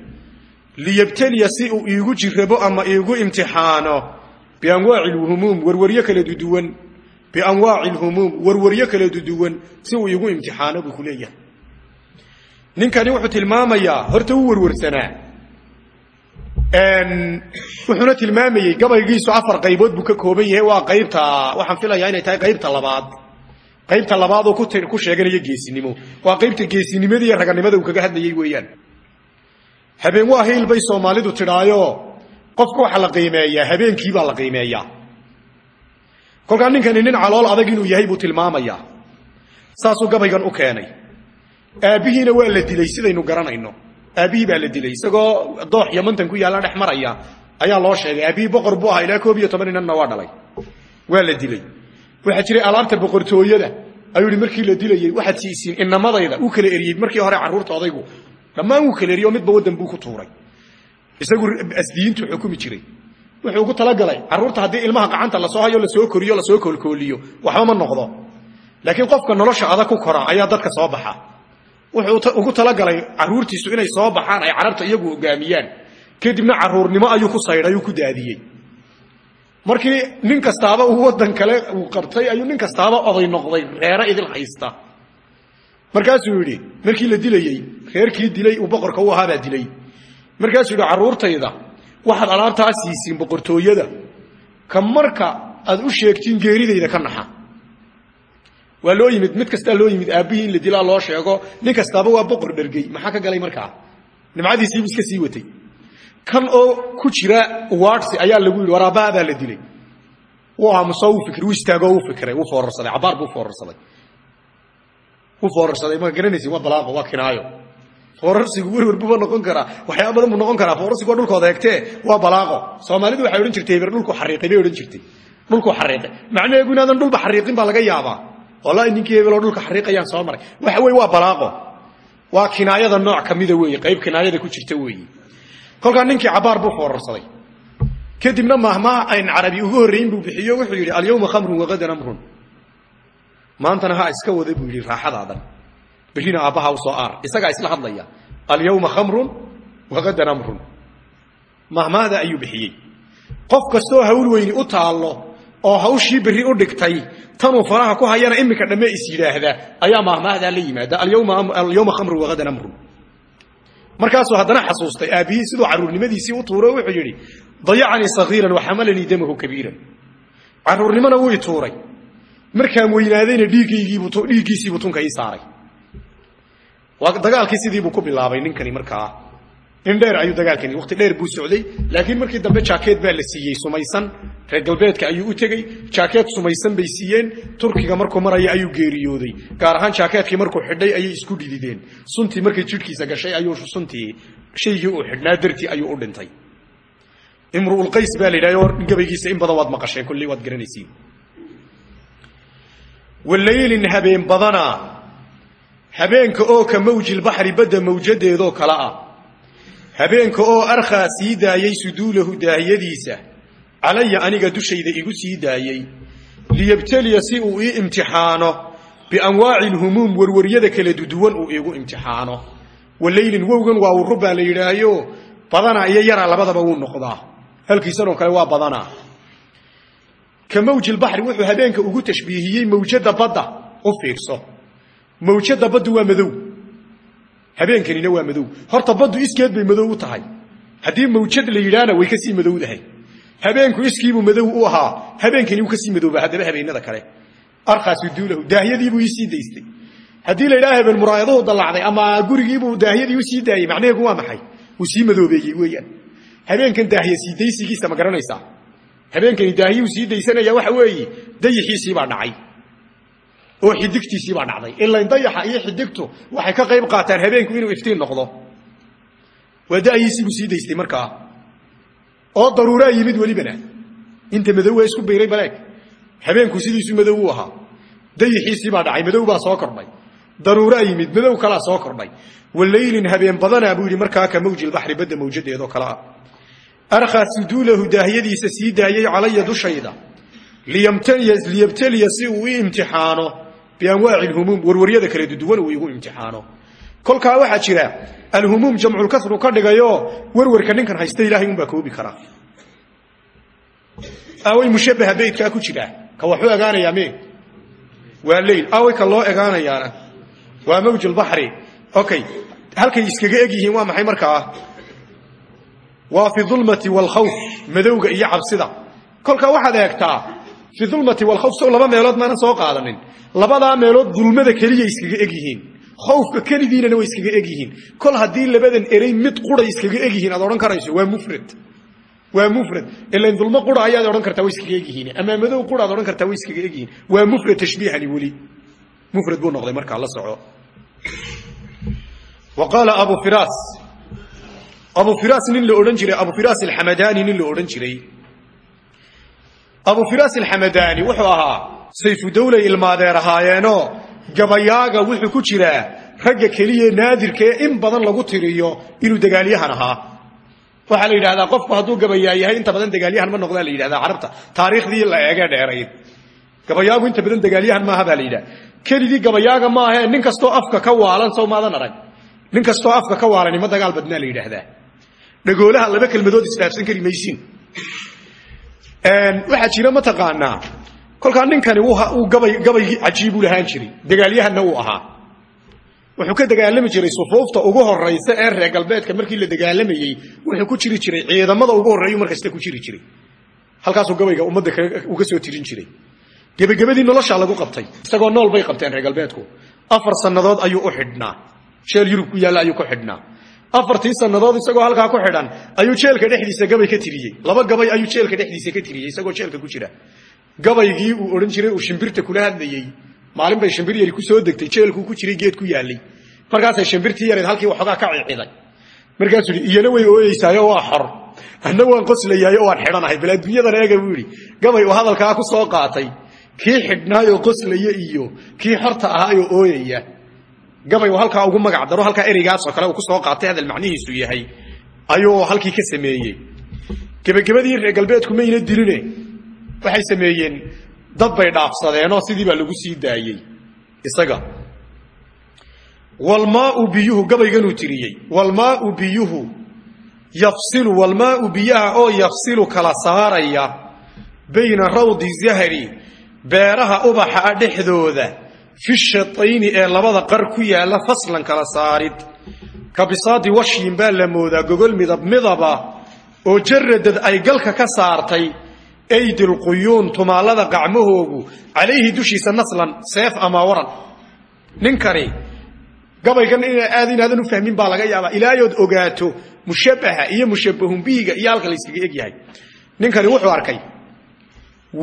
liyabtaliya si uu iigu jirrabo ama iigu imtixaano. Bianwaaci lhumuum warwaryo kala duduwan bianwaaci lhumuum warwaryo kala duduwan si uu iigu imtixaano buu ku leeyahay. Ninkani wuxuu tilmaamayaa horta wuxuuna tilmaamayey gabaygiisu afar qaybood buu ka kooban yahay waa qaybta waxaan filayaa inay tahay qaybta labaad qaybta labaadoo ku sheeganaya geesinimo. Waa qaybta geesinimada iyo raganimada uu kaga hadlayay weeyaan. Habeen waa hiil bay soomaalidu tidhaayo qofka waxaa la qiimeeyaa habeenkiibaa la qiimeeyaa kolkaa ninkani nin calool adag inuu yahay buu tilmaamayaa saasuu gabaygan u keenay. Aabbihiina waa la dilay sidaynu garanayno. Aabbihii baa la dilay isagoo doox yamantan ku yaalla dhex maraya ayaa loo sheegay. Aabbihii boqor buu ahaa ilaa koob iyo toban inanna waa dhalay. Waa la dilay waxaa jiray alaabta boqortooyada. Ayuu ihi markii la dilayey waxaad siisiin inamadayda uu kala eriyey. Markii hore carruurta dhammaan wuu kala eriyo midba waddan buu ku tuuray. Isagu asdiyiintu xukumi jiray. Wuxuu ugu talagalay carruurta haddii ilmaha gacanta la soo hayo la soo koriyo la soo koolkooliyo waxba ma noqdo. Laakiin qofka nolosha adag ku kora ayaa dadka soo baxa. Wuxuu ugu talagalay carruurtiisu inay soo baxaan ay carabta iyagu hogaamiyaan. Kadibna carruurnimo ayuu ku saydhay uu ku daadiyey markii nin kastaaba uu waddan kale uu qabtay ayuu nin kastaaba oday noqday reere idil haysta. Markaasuu yidhi markii la dilayey reerkii dilay uu boqorka u ahaabaa dilay. Markaasuu yidhi carruurtayda waxaad alaabtaa siisiin boqortooyada. Ka marka aad u sheegtiin geeridayda ka naxa. Waa loo yimid mid kastaa loo yimid aabbihii la dilaa loo sheego nin kastaaba waa boqor dhergey maxaa ka galay markaa? Nimcadiisiibu iska sii watay kan oo ku jira waadhsi ayaa lagu yidhi waraabaabaa la dilay. Wuu aamuso uu fikri uu istaagoo uu fikray wuu foorarsaday cabaar buu foorarsaday. Wuu foorarsaday ma garanaysin waa balaaqo waa kinaayo. Foorarsigu werwer buuba noqon karaa waxyaaba badan noqon karaa foorarsigu waa dhulkooda egtee waa balaaqo. Soomaalidu waxay odhan jirtay heber dhulku xariiqay bay odhan jirtay. Dhulku xariiqay macnaheegu inaadan dhulba xariiqin baa laga yaabaa. Wallahi ninkii hebeloo dhulka xariiqayaan soo maray. Waxa weye waa balaaqo. Waa kinaayada nooc kamida weeye qayb kinaayada ku jirta weeye kolkaa ninkii cabaar buu foorarsaday kadibna mahmaa ayn carabi ugu horreyin buu bixiyo wuxuu yidhi alyawma khamrun wagadan amrun. Maantana ha iska wada buu yidhi raaxadaadan. Berrina aabbaha u soo aar isagaa isla hadlaya alyawma khamrun wagadan amrun. Mahmaada ayuu bixiyey. Qof kastoo hawl weyni u taallo oo hawshii berri u dhigtay tanuu faraha ku hayana iminka dhamme is yidhaahda ayaa mahmaahdaa la yimaada alyawma khamrun wagadan amrun markaasuu haddana xasuustay aabbihii siduu carruurnimadiisii u tuuray wuxuu yidhi dayacanii sagiiran waxamalanii damahu kabiiran. Carruurnimona wuu tuuray. Markaan weynaadayna dhiiggiisiibuu tunka ii saaray. Dagaalkii sidiibuu ku bilaabay ninkani markaa in dheer ayuu dagaalkani waqti dheer buu socday laakiin markii dambe jaakeed baa la siiyey sumaysan. Reer galbeedka ayuu u tegey jaakeed sumaysan bay siiyeen turkiga markuu maraya ayuu geeriyooday. Gaar ahaan jaakeedkii markuu xidhay ayay isku dhidideen suntii markay jidhkiisa gashay ayuu suntii shaygii uu xidhnaa dartii ayuu u dhintay. Imruulqays baa la yidhahyo gabaygiisa in badan waad maqasheen kolley waad garanaysiin. Walaylin habeen badana habeenka oo ka mawjilbaxri badda mawjadeedoo kale ah habeenka oo arkhaa sii daayey suduulahu daahiyadiisa. Calaya aniga dushayda igu sii daayey liyabteliya si uu ii imtixaano. Bianwaaci lhumuum warwaryada kala duduwan uu iigu imtixaano. Walaylin wowgan waa urru baa la yidhaahyo badana iyo yaraa labadaba wuu noqdaa. Halkiisanoo kale waa badanaa. Ka mawjilbaxri wuxuu habeenka ugu tashbiihiyey mawjada badda. U fiirso. Mawjada baddu waa madow habeenkanina waa madow. Horta baddu iskeed bay madow u tahay. Haddii mawjad la yidhaahna way ka sii madowdahay habeenku iskiibuu madow u ahaa. Habeenkani uu ka sii madooba haddaba habeenada kale. Arkaasu duulahu. Daahiyadiibuu iisii daystay. Haddii la yidhaha habeen muraayaduhu dallacday ama gurigiibuu daahiyadii u sii daayey macnaheegu waa maxay? Wuu sii madoobeeyey weeyaan. Habeenkan daahiya sii daysigiisa ma garanaysaa? Habeenkani daahiyuu sii daysanaya waxa weeye dayixiisiibaa dhacay oo xidigtiisiibaa dhacday. Ilain dayaxa iyo xidigtu waxay ka qayb qaataan habeenku inuu iftiin noqdo. Waa da'yiisiibuu sii daystay markaa. Oo daruuraa yimid welibana inta madow isku bayray baleeg habeenku sidiisu madow u ahaa. Dayixiisiibaa dhacay. Madow baa soo kordhay. Daruuraa yimid. Madow kalaa soo kordhay. Walaylin habeen badanaa buu yidhi markaa ka mawjilbaxri badda mawjadeedoo kale ah arkhaa suduulahu daahiyadiisa sii daayey calaya dushayda. Liyabteliya si uu ii imtixaano bianwaaci lhumuum warwaryada kala duduwan uu igu imtixaano. Kolkaa waxaa jira alhumuum jamculkasru ka dhigayo warwarka ninkan haysta ilahay unbaa koobi karaa. Aaway mushabaha beydkaa ku jira. Ka waxu egaanayaa me? Waa leyl. Aaway ka loo egaanayaana waa mawjulbaxri okay halkay iskaga eg yihiin waa maxay markaa? Waa fi dulmati waalkhawf madowga iyo cabsida. Kolkaa fi dulmati walkhawf sow laba meelood maanan soo qaadanin. Labadaa meelood dulmada keliya iskaga eg yihiin khawfka kelidiinana way iskaga eg yihiin kol haddii labadan erey mid quray iskaga eg yihiin aad odhan karayso waa mufrad. Waa mufrad. Ilan dulmo qura ayaad odhan kartaa way iskaga eg yihiin amaa madow qura ad odhan kartaa way iskaga eg yihiin waa mufrad tashbiihani weli. Mufrad buu noqday markaa la soco. Wa abu firas abu firas nin la odhan jiray abu firas alxamadani nin la odhan jiray abu firas alxamadani wuxuu ahaa sayfu dawlay ilmaadeer ahaayeenoo gabayaaga wuxuu ku jiraa ragga keliya naadirkaee in badan lagu tiriyo inuu dagaalyahan ahaa. Waxaa la yidhahdaa qofku hadduu gabayaa yahay inta badan dagaalyahan ma noqdaa la yidhahdaa carabta. Taariikhdii la eegee dheerayd gabayaagu inta badan dagaalyahan maaha baa la yidhaha keligii gabayaaga maahee nin kastoo afka ka waalan sow maadan arag. Nin kastoo afka ka waalani ma dagaal badnaa la yidhaahdaa dhagoolaha laba kelmadood isdhaafsan kari maysiin waxaa jira mataqaanaa kolkaa ninkani gabaygii cajiibuu lahaan jiray. Dagaalyahanna uu ahaa. Wuxuu ka dagaalami jiray sufuufta ugu horaysa ee reer galbeedka markii la dagaalamayey. Wuxuu ku jiri jiray ciidamada ugu horreeyu markasta ku jiri jiray. Halkaasuu gabayga ummadda uga soo tirin jiray. Gebagabadii noloshaa lagu qabtay. Isagoo nool bay qabteen reer galbeedku. Afar sannadood ayuu u xidhnaa. Jeel yurub ku yaalla ayuu ku xidhnaa afartii sannadood isagoo halkaa ku xidhan ayuu jeelka dhexdiisa gabay ka tiriyey. Laba gabay ayuu jeelka dhexdiisa ka tiriyey isagoo jeelka ku jira. Gabaygii uu odhan jiray uu shimbirta kula hadlayey. Maalin bay shimbir yari ku soo degtay jeelkuu ku jiray geed ku yaallay. Markaasay shimbirtii yareed halkii waxoogaa ka ciciday markaasuu yidhi iyana way ooyeysaayo waa xor. Anna waan qoslayaayo waan xidhanahay. Bal adduunyadan eega buu yidhi gabay uu hadalkaa ku soo qaatay. Kii xidhnaayoo qoslaya iyo kii xorta ahaayoo ooyaya gabay halkaa ugu magac daro halkaa ereygaasoo kale uu ku soo qaatay hadal macnihiisu yahay ayuu halkii ka sameeyey. Gebagabadii reer galbeedku mayna diline waxay sameeyeen dad bay dhaafsadeenoo sidii baa lagu sii daayey isaga. Walmaau biyuhu gabayganuu tiriyey walmaau biyuhu yafsilu walmaau biyaha oo yafsilu kala saaraya bayna rawdi zahri beeraha ubaxa dhexdooda fi shatayni ee labada qar ku yaalla faslan kala saarid. Kabisaadi washyin baa la moodaa gogol midab midaba oo jaradad ay galka ka saartay aydilquyuun tumaallada qacmahoogu calayhi dushiisa naslan seef ama waran. Ninkani gabaygan ina aad inaadan u fahmin baa laga yaabaa. Ilaayood ogaato mushabaha iyo mushabahun bihiga iyo halka la yskaga eg yahay ninkani wuxuu arkay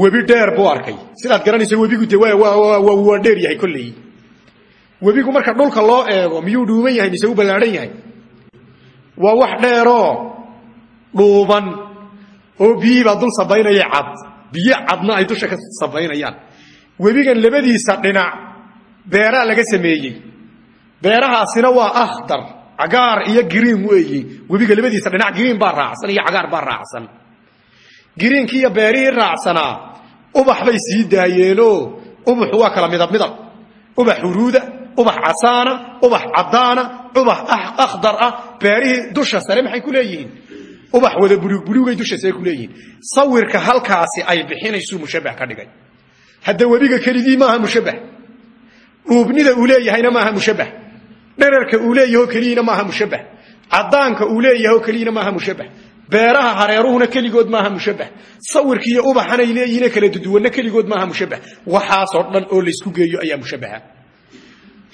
webi dheer buu arkay. Sidaad garanaysa webigu de waa dheer yahay kolley. Webigu marka dhulka loo eego miyuu dhuuban yahay mise u ballaadhan yahay? Waa wax dheeroo dhuuban. Oo biyihii baa dul sabaynaya cad. Biyo cadna ay dusha ka sabaynayaan. Webigan labadiisa dhinac beeraa laga sameeyey. Beerahaasina waa akhdar cagaar iyo green weeyi. Webiga labadiisa dhinac green baa raacsan iyo cagaar baa raacsan greenkii iyo beerihii raacsanaa ubax bay sii daayeenoo ubaxu waa kala midab midab. Ubax huruuda ubax casaana ubax caddaana ubax akhdar ah beerihii dusha sare maxay ku leeyihiin? Ubax wada buluugbuluugay dusha sare ku leeyihiin. Sawirka halkaasi ay bixinaysuu mushabbah ka dhigay. Hadda webiga keligii maaha mushabbah dhuubnida uu leeyahayna maaha mushabbah dherarka uu leeyaho keliyiina maaha mushabbah caddaanka uu leeyaho keliyina maaha mushabbah beeraha hareeruhuna keligood maaha mushabbah sawirkiiyo ubaxanay leeyihiine kala duduwanna keligood maaha mushabbah waxaasoo dhan oo laysku geeyo ayaa mushabbaha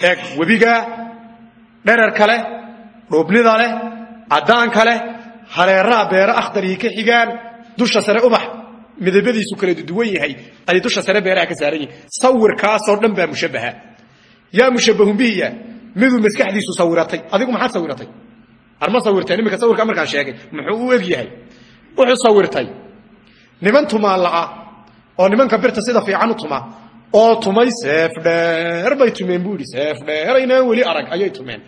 eeg webiga dherarka leh dhuubnida leh caddaanka leh hareeraha beero akhdarii ka xigaan dusha sare ubax midabadiisu kala duduwan yahay ay dusha sare beeraha ka saaran yihiin sawirkaasoo dhan baa mushabbaha yaa mushabbahun bihiya miduu maskaxdiisu sawiratay adigu maxaad sawiratay arma sawirteen iminka sawirka markaan sheegay muxuu u eg yahay? Wuxuu sawirtay niman tumaanla'a oo nimanka birta sida fiican u tuma oo tumay seef dheer bay tumeen buu seef dheeraynaan weli arag ayay tumeen.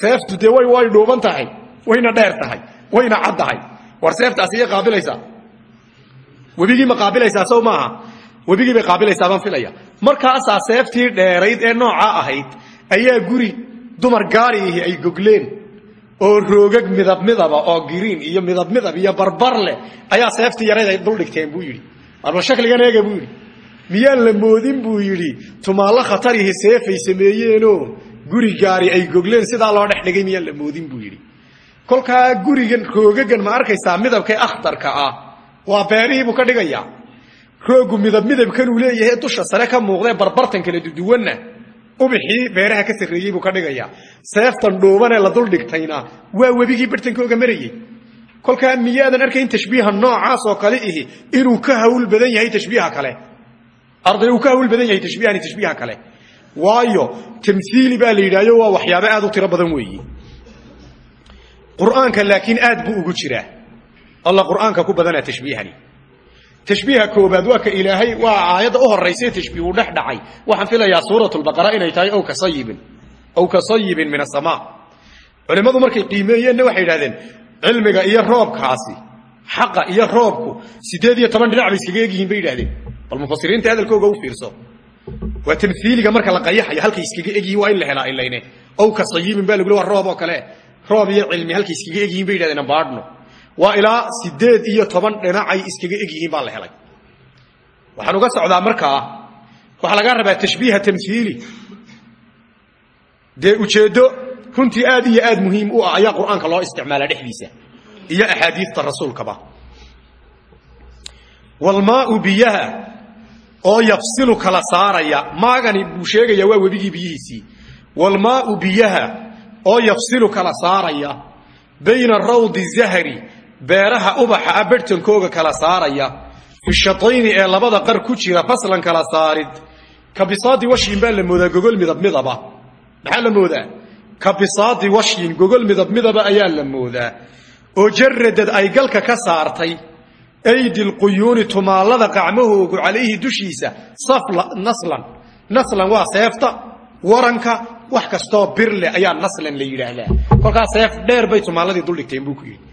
Seeftu dee way way dhuuban tahay wayna dheer tahay wayna cad tahay. War seeftaasi iyay qaabilaysaa? Webigii ma qaabilaysaa sow maaha webigii bay qaabilaysaa baan filaya. Markaasaa seeftii dheerayd ee noocaa ahayd ayaa guri dumar gaariihi ay gogleen oo roogag midab midaba oo giriin iyo midab midab iyo barbar leh ayaa seeftii yarayd ay dul dhigteen buu yidhi. Warba shakligan eega buu yidhi. Miyaan la moodin buu yidhi tumaallo khatarihi seefay sameeyeenoo guri gaari ay gogleen sidaa loo dhex dhigay miyaan la moodin buu yidhi. Kolkaa gurigan roogagan ma arkaysaa midabkay akhtarka ah. Waa beerihii buu ka dhigayaa. Roogu midab midabkanuu leeyahay dusha sare ka muuqdee barbartan kala duduwanna ubixii beeraha ka sarreeyey buu ka dhigayaa seeftan dhuubanee la dul dhigtayna waa webigii bartankooga marayey kolkaa miyaadan arkayn tashbiiha noocaas oo kale ihi inuu ka hawl badan yahay tashbiiha kale arday uu ka hawl badan yahay tashbiihani tashbiiha kale waayo tamhiili baa la yidhahyo waa waxyaabo aad u tiro badan weeyi qur'aanka laakiin aad buu ugu jiraa alla qur'aanka ku badanaa tashbiihani tashbiiha koobaad waa ka ilaahay waa aayadda u horaysa tashbiih uu dhex dhacay. Waxaan filayaa suurat lbaqara inay tahay ow kasayibin ow kasayibin min asamaa markay qiimeeyeenna waxay yidhahdeen cilmiga iyo roobkaasi xaqa iyo roobku sideed iyo toban dhinac bay iskaga egyihiin bay yidhahdeen bal mufasiriinta hadalkooga u fiirso waa tamhiiliga marka la qayaxayo halkay iskaga egyihiin waa in la helaa ilayne ow kasayibin baa lagu le waa roob oo kale. Roob iyo cilmi halkay iskaga egyihiin bay yidhahdeen baadhno waa ilaa sideed iyo toban dhinacay iskaga eg yihiin baa la helay. Waxaan uga socdaa markaa waxaa lagaa rabaa tashbiiha tamhiili dee ujeeddo runtii aad iyo aad muhiim u ah ayaa qur'aanka loo isticmaalaa dhexdiisa iyo axaadiista rasuulkaba. Walmaau biyaha oo yafsilu kala saaraya maagani buu sheegaya waa webigii biyihiisii. Walmaau biyaha oo yafsilu kala saaraya bayna rawdi zahri beeraha ubaxa a barhtankooga kala saaraya. Fishatayni ee labada qar ku jira faslan kala saarid. Ka bisaadi baa la moodaa gogol midab midaba. Maxaa la moodaa? Ka bisaadi gogol midab midaba ayaa la moodaa. Oo jaradad ay galka ka saartay. Aydi lquyuuni tumaallada qacmahoogu calayhi dushiisa naslan. Naslan waa seefta waranka wax kastoo bir leh ayaa naslan la yidhaahdaa. Kolkaa seef dheer bay tumaalladii duldhigteen buu ku yidhi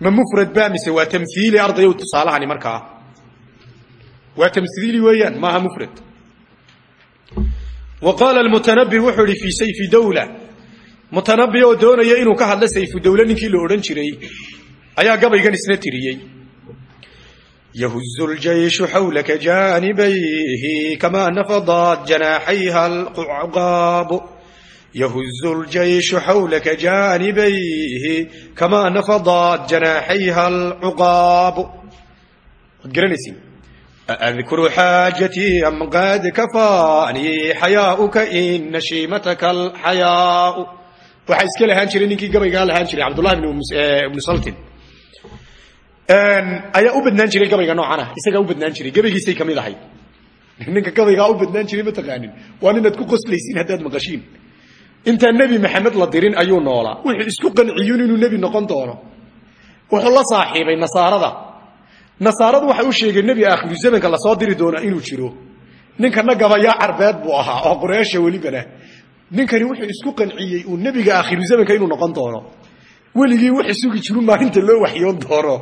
ma mufrad ba mise waa tamiili ardayow tusaalahani markaa? Waa tamiili weeyaan maaha mufrad. Wa qaala mutanabi wuxuu ihi fii sayfi dawla. Mutanabi oo doonaya inuu ka hadla sayfu dawle ninkii la odhan jiray ayaa gabaygan isna tiriyey. Yahuzu ljayshu xawlaka janibayhi kamaa nafadat janaaxayha alqucqaabu يهز الجيش حولك جانبيه كما نفضت جناحيها العقاب قرنسي أذكر حاجتي أم قد كفاني حياؤك إن شيمتك الحياء وحيث كلا هانشري نيكي قبل قال هانشري عبد الله بن بن سلطن ayaa u badnaan jiray gabayga noocan ah isagaa u badnaan jiray gabaygiisay kamid ahayd ninka gabaygaa u badnaan jiray ma taqaanin waa ninaad ku qoslaysiin haddaad maqashiin intaan nebi maxamed la dirin ayuu noolaa. Wuxuu isku qanciyun inuu nebi noqon doono. Wuxuu la saaxiibay nasaarada. Nasaaradu waxay u sheegeen nebi aakhiru zamanka la soo diri doona inuu jiro. Ninkana gabayaa carbeed buu ahaa oo qureesha welibana ninkani wuxuu isku qanciyey uu nebiga aakhiru zamanka inuu noqon doono. Weligii wuxuu sugi jiru maalinta loo waxyoon doono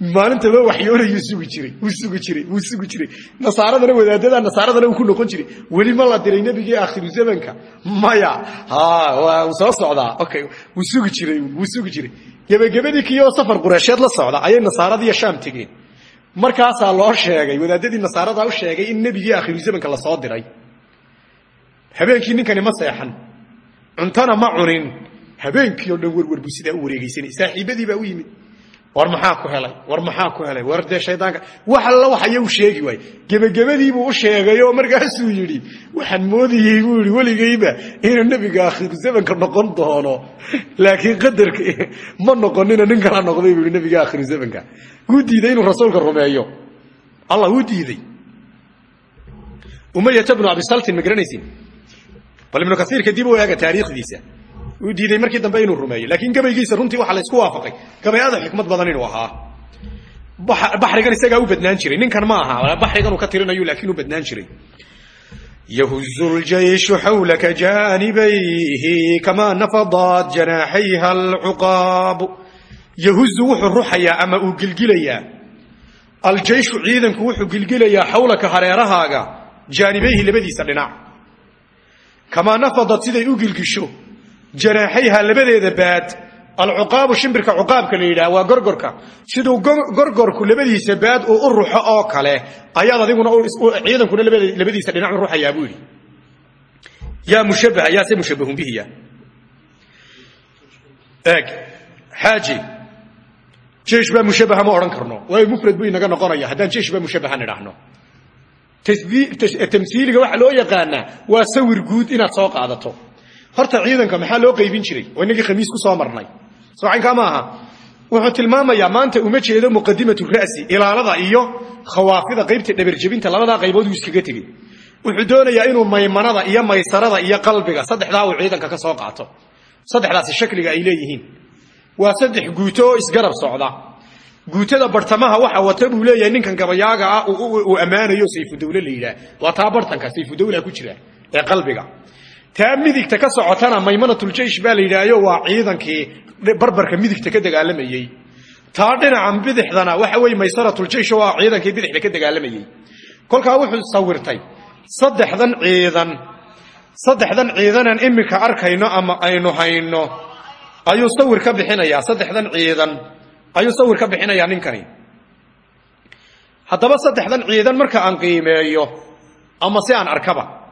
maalinta loo waxyoonayuu sugi jiray wuu jiray wuu jiray. Nasaaradana wadaadada nasaaradana uu ku noqon jiray. Weli ma la diray nebigii aakhiru zamanka. Maya waa soo socdaa. Okay wuu jiray wuu jiray. Gebagabadii kiyoo safar qureesheed la socda ayay nasaaradiiyo shaam tegeen. Markaasaa loo sheegay wadaadadii nasaaradaa u sheegay in nebigii aakhiru zamanka la soo diray. Habeenkii ninkani ma seexan. Cuntana ma cunin. Habeenkii oo dhan werwer buu sidaa u wareegeysanay saaxiibadii baa u yimid war maxaa ku helay? War maxaa ku helay? War dee shaydaanka wax alla wax aya u sheegi waay gebagabadiibuu u sheegay oo markaasuu yidhi waxaan moodayey buu yidhi weligayba inuu nebiga akhiru zamanka noqon doono. Laakiin qadarka ma noqonina nin kala noqday buu yidhi nebiga akhiru zamanka wuu diiday inuu rasuulka rumeeyo. Allah wuu diiday. Umayata bnu abisaltin ma garanaysin bal ibnu kasiir kadib taariikhdiisa uu diiday markii dambe inuu rumeeyo laakiin gabaygiisa runtii waxaa la isku waafaqay gabay aad xikmad badan inuu ahaa baxrigan isagaa u badnaan jiray ninkan ma aha baxrigan uu ka tirinayo laakiin u badnaan jiray يهز الجيش حولك جانبيه كما نفضت جناحيها العقاب يهز وحو الرحيا أما أقلقليا الجيش عيدنك وحو قلقليا حولك هريرهاga جانبيه لبدي سلنا كما نفضت سيدي أقلقشو janaaxayha labadeeda baad alcuqaabu shimbirka cuqaabka la waa gorgorka. Siduu gorgorku labadiisa baad uu u ruxo oo kale ayaad adiguna ciidankuna labadiisa dhinac u ruxayaa buu yidhi. Yaa mushabaha yaa se mushabahun bihiya eeg xaaji jeish baa mushabaha ma odhan karno. Waayo mufrad buu inaga noqonaya haddaan jeish baa mushabaha nidhaahno tamsiiliga waxaa loo yaqaanaa waa sawir guud inaad soo qaadato horta ciidanka maxaa loo qaybin jiray? Oo inagii khamiis ku soo marnay. Socaynkaa ma aha. Wuxuu tilmaamayaa maanta uma jeedo muqadimatu ra'si ilaalada iyo khawaafida qaybta dhabarjebinta labadaa qaybood uu iskaga tegey. Wuxuu doonayaa inuu maymanada iyo maysarada iyo qalbiga saddexdaa uu ciidanka ka soo qaato. Saddexdaasi shakliga ay leeyihiin. Waa saddex guuto isgarab socda. Guutada bartamaha waxa wata buu leeyahay ninkan gabayaaga ah uu ammaanayo sayfudawle la yidhaah. Waa taa bartanka sayfudawla ku jira ee qalbiga taa midigta ka socotana maymanatuljeish baa la yidhaahyo waa ciidankii barbarka midigta ka dagaalamayey taa dhinacan bidixdana waxa weye maysaratuljeisho waa ciidankii bidixda ka dagaalamayey kolkaa wuxuu sawirtay saddexdan ciidan saddexdan ciidanan iminka arkayno ama aynu hayno? Ayuu sawir ka bixinayaa saddexdan ciidan ayuu sawir ka bixinayaa ninkani. Haddaba saddexdan ciidan marka aan qiimeeyo ama si aan arkaba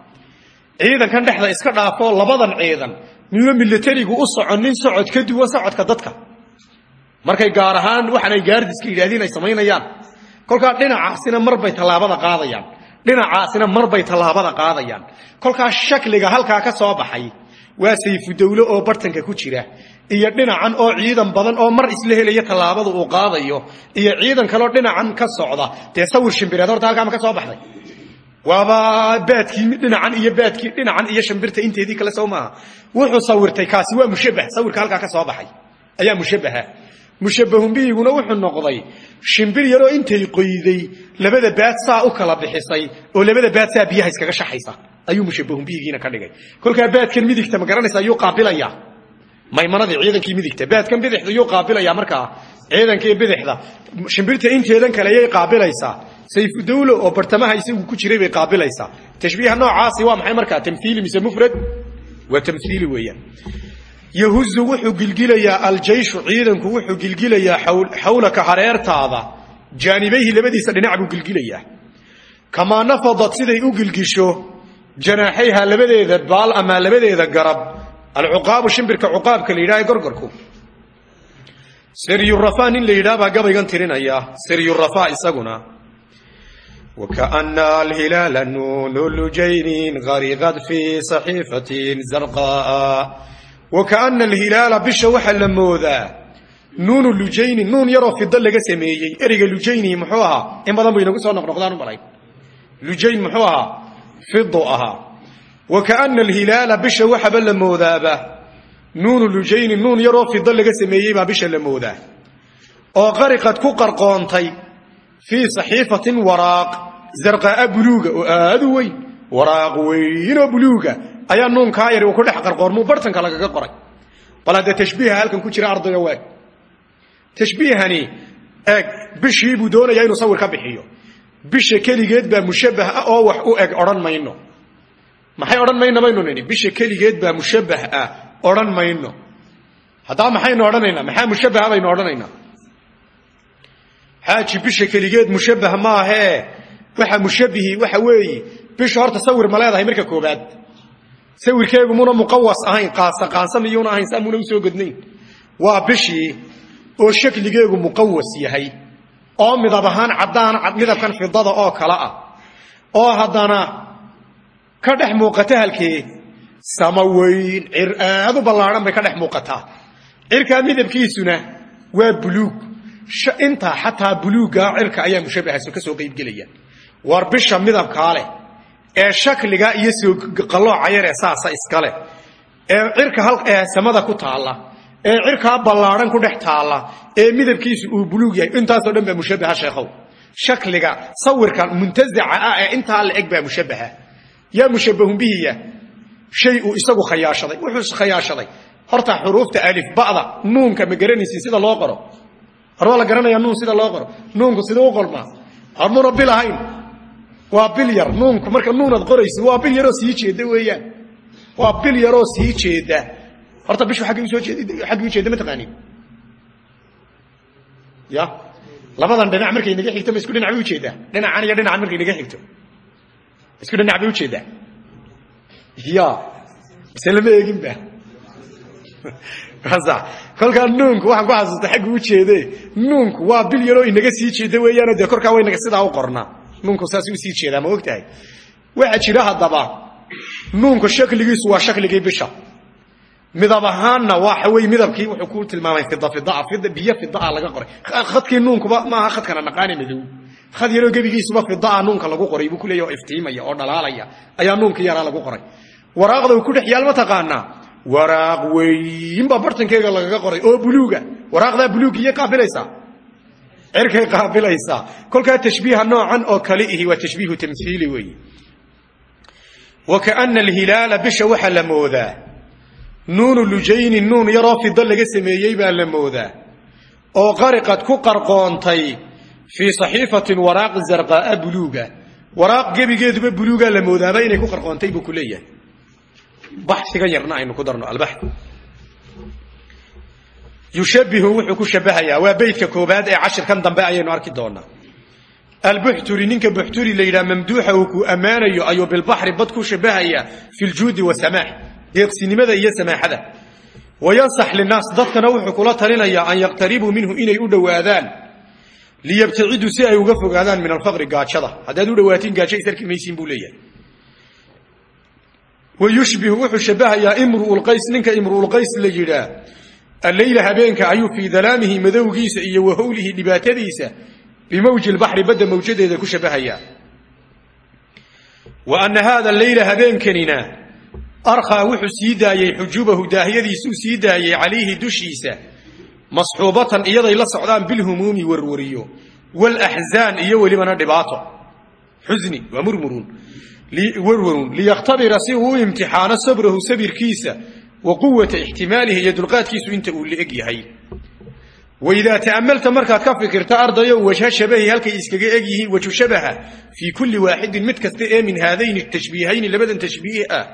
ciidankan dhexda iska dhaafo labadan ciidan. Miyuuna milatarigu u soconin socod ka duwan socodka dadka. Markay gaar ahaan waxaan ay gaardiska yidhaahdeen ay samaynayaan. Kolkaa dhinacaasina marbay tallaabada qaadayaan. Dhinacaasina marbay tallaabada qaadayaan. Kolkaa shakliga halkaa ka soo baxay waa sayfudawle oo bartanka ku jira. Iyo dhinacan oo ciidan badan oo mar isla helaya tallaabada uu qaadayo. Iyo ciidan kaleo dhinacan ka socda. Dee sawir shimbireed horta halkaama ka soo baxday waaba baadkii dhinacan iyo baadkii dhinacan iyo shambirta inteedii kale soo maaha. Wuxuu sawirtay kaasi waa mushabbah sawirka halkaa ka soo baxay. Ayaa mushabbaha. Mushabbahun bihiguna wuxuu noqday shimbir yaroo intay qoyday labada baad saa u kala bixisay oo labada baad saa biyaha iskaga shaxaysa. Ayuu mushabbahun bihigiina ka dhigay. Kolkaa baadkan midigta ma garanaysa ayuu qaabilayaa maymanadii ciidankii midigta. Baadkan bidixda yuu qaabilayaa markaa. Ciidankii bidixda. Shimbirta inteedan kale ayay qaabilaysaa sayfudawlo oo bartamaha isagu ku jiray bay qaabilaysaa. Tashbiiha noocaasi waa maxay markaa tamhiili mise mufrad? Waa tamhiili weeyaan. Yahuzu wuxuu gilgilayaa aljayshu ciidanku wuxuu gilgilayaa xawlaka hareertaada. Jaanibayhi labadiisa dhinac buu gilgilayaa. Kamaa nafadad siday u gilgisho janaaxayha labadeeda baal ama labadeeda garab. Alcuqaabu shimbirka cuqaabka la yidhaha gorgorku. Siryurafa nin la yidhaha baa gabaygan tirinaya. Siryurafa isaguna وكأن الهلال نون لجين غرقت في صحيفة زرقاء وكأن الهلال بش وحا لموذا نون لجين نون يرو في الضل سميي اريق لجين محوها إن بدن بينو سو نقدان بلاي لجين محوها في ضوءها وكأن الهلال بش وحا لموذا نون لجين نون يرو في الضل سميي با بش لموذا oo qarqad ku qarqoontay fii saxiifatin waraaq zarqaa buluuga oo aad u weyn waraaq weynoo buluuga ayaa nuunkaa yari uu ku dhex qarqoormuu bartanka lagaga qoray bal haddee tashbiiha halkan ku jira ardayga waag tashbiihani eeg bishii buu doonayaa inuu sawir ka bixiyo bisha keligeed baa mushabbah ah oo wax u eg odhan mayno maxay odhan mayno maynu nidhi bisha keligeed baa mushabbah ah odhan mayno haddaba maxaynu odhanaynaa maxaa mushabbaha baynu odhanaynaa xaaji bisha keligeed mushabbah maahee waxa mushabbihi waxa weeye bisha horta sawir ma leedahay marka koobaad sawirkeegu muna muqawas ahayn qaasa qaansa miyuuna ahayn saa muna u soo godnayn. Waa bishii oo shakligeegu muqawas yahay. Oo midab ahaan caddaan midabkan fidada oo kale ah. Oo haddana ka dhex muuqata halkee sama weyn. Cir aad u ballaadhan bay ka dhex muuqataa cirkaa midabkiisuna waa buluug intaa xataa buluuggaa cirka ayaa mushabbahaas ka soo qaybgelaya war bisha midabkaa leh ee shakliga iyo soo qallooca yar ee saasa iskale ee cirka samada ku taalla ee cirkaa ballaadhan ku dhex taalla ee midabkiisu uu buluug yahay intaasoo dhan baa mushabbaha sheekhow. Shakliga sawirka muntazaca ah ee intaa la eg baa mushabbaha yaa mushabbahun bihiya shay uu isagu khayaashaday wuxuu khayaashaday. Horta xuruufta alif ba'da nuunka ma garanaysin sida loo qoro har waa la garanayaa nuun sida loo qoro. Nuunku sida u qormaa harmuna bil waa bil yar nuunku. Marka nuunaad qoraysid waa bil yaroo sii jeeda weeyaan. Waa bil yaroo sii jeeda. Horta bishu aggay u soo jeed xaggii ujeeda ma taqaanin ya? Labadan dhinac markay naga xigto ma isku dhinac bay u jeedaa dhinacan iyo dhinacan markay naga xigto. Isku dhinac bay u jeedaa ya. Mise lama kolkaa nuunku waxaan ku xasuusta xagga u jeede nuunku waa bil yaroo inaga sii jeeda weeyaano dee korkaa waynaga sidaa u qornaa. Nuunku saas u sii jeedaa ma ogtahay? Waxaa jira haddaba nuunku shakligiisu waa shakligii bisha. Midab ahaanna waxa wey midabkii wuxuu ku tilmaamay fida biyo fidaa laga qoray. Khadkii nuunkuba maaha khadkana naqaani madow. Khad yaroo gebigiisuba fidaa nuunka lagu qoray buu kuleeya oo iftiimaya oo dhalaalaya ayaa nuunkii yaraa lagu qoray. Waraaqda ku dhex yaal taqaanaa waraaq weyn baa bartankeega lagaga qoray oo buluuga. Waraaqdaa buluugiyay qaabilaysaa cirkay qaabilaysaa kolkaa tashbiiha noocan oo kale ihi waa tashbiihu tamhiili weeye wa kaana alhilaala bisha waxaa la moodaa. Nuunu lujayni nuun yaroo fida laga sameeyey baa oo qariqad ku qarqoontay fii saxiifatin waraaq zarqaa'a buluuga. Waraaq gebigeeduba buluugaa la moodaaba inay ku qarqoontay buu ku baxiga yarna aynu ku darno albax yushabihu wuxuu ku shabahayaa waa beytka koobaad ee cashirkan dambe ayaynu arki doonaa. Albuxturi ninka buxturi la yidhaha mamduuxa uu ku ammaanayo ayuu bilbaxri bad ku shabahayaa fi ljuudi wasamaax deeqsinimada iyo samaaxada. Wayansax linaas dadkana wuxuu kula talinayaa an yaqtaribuu minhu inay u dhowaadaan liyabtaciduu si ay uga fogaadaan min alfaqri gaajada. Haddaad u dhawaatiin gaajo isarki maysiin buu leeyahay wayushbihu wuxuu shabahayaa imruulqays ninka imruulqays la yidhaa alleyla habeenka ayuu fii dalaamihi madowgiisa iyo wahowlihi dhibaatadiisa bimawji lbaxri badda mawjadeeda ku shabahayaa wa ana haada leyla habeenkanina arkhaa wuxuu sii daayey xujubahu daahiyadiisuu sii daayey calayhi dushiisa masxuubatan iyaday la socdaan bilhumuumi warwariyo walaxzaan iyo welibana dhibaato xusni waa murmuruun warwarun liyakhtabira si uu u imtixaano sabrahu sabirkiisa wa quwata ixtimaalihi iyo dulqaadkiisu inta uu la-eg yahay. Waidaa ta'amalta markaad ka fikirta ardayo wajha shabahi halkay iskaga eg yihiin waju shabaha fii kulli waaxidin mid kasta ee min haadayni tashbiihayni labadan tashbiih ah.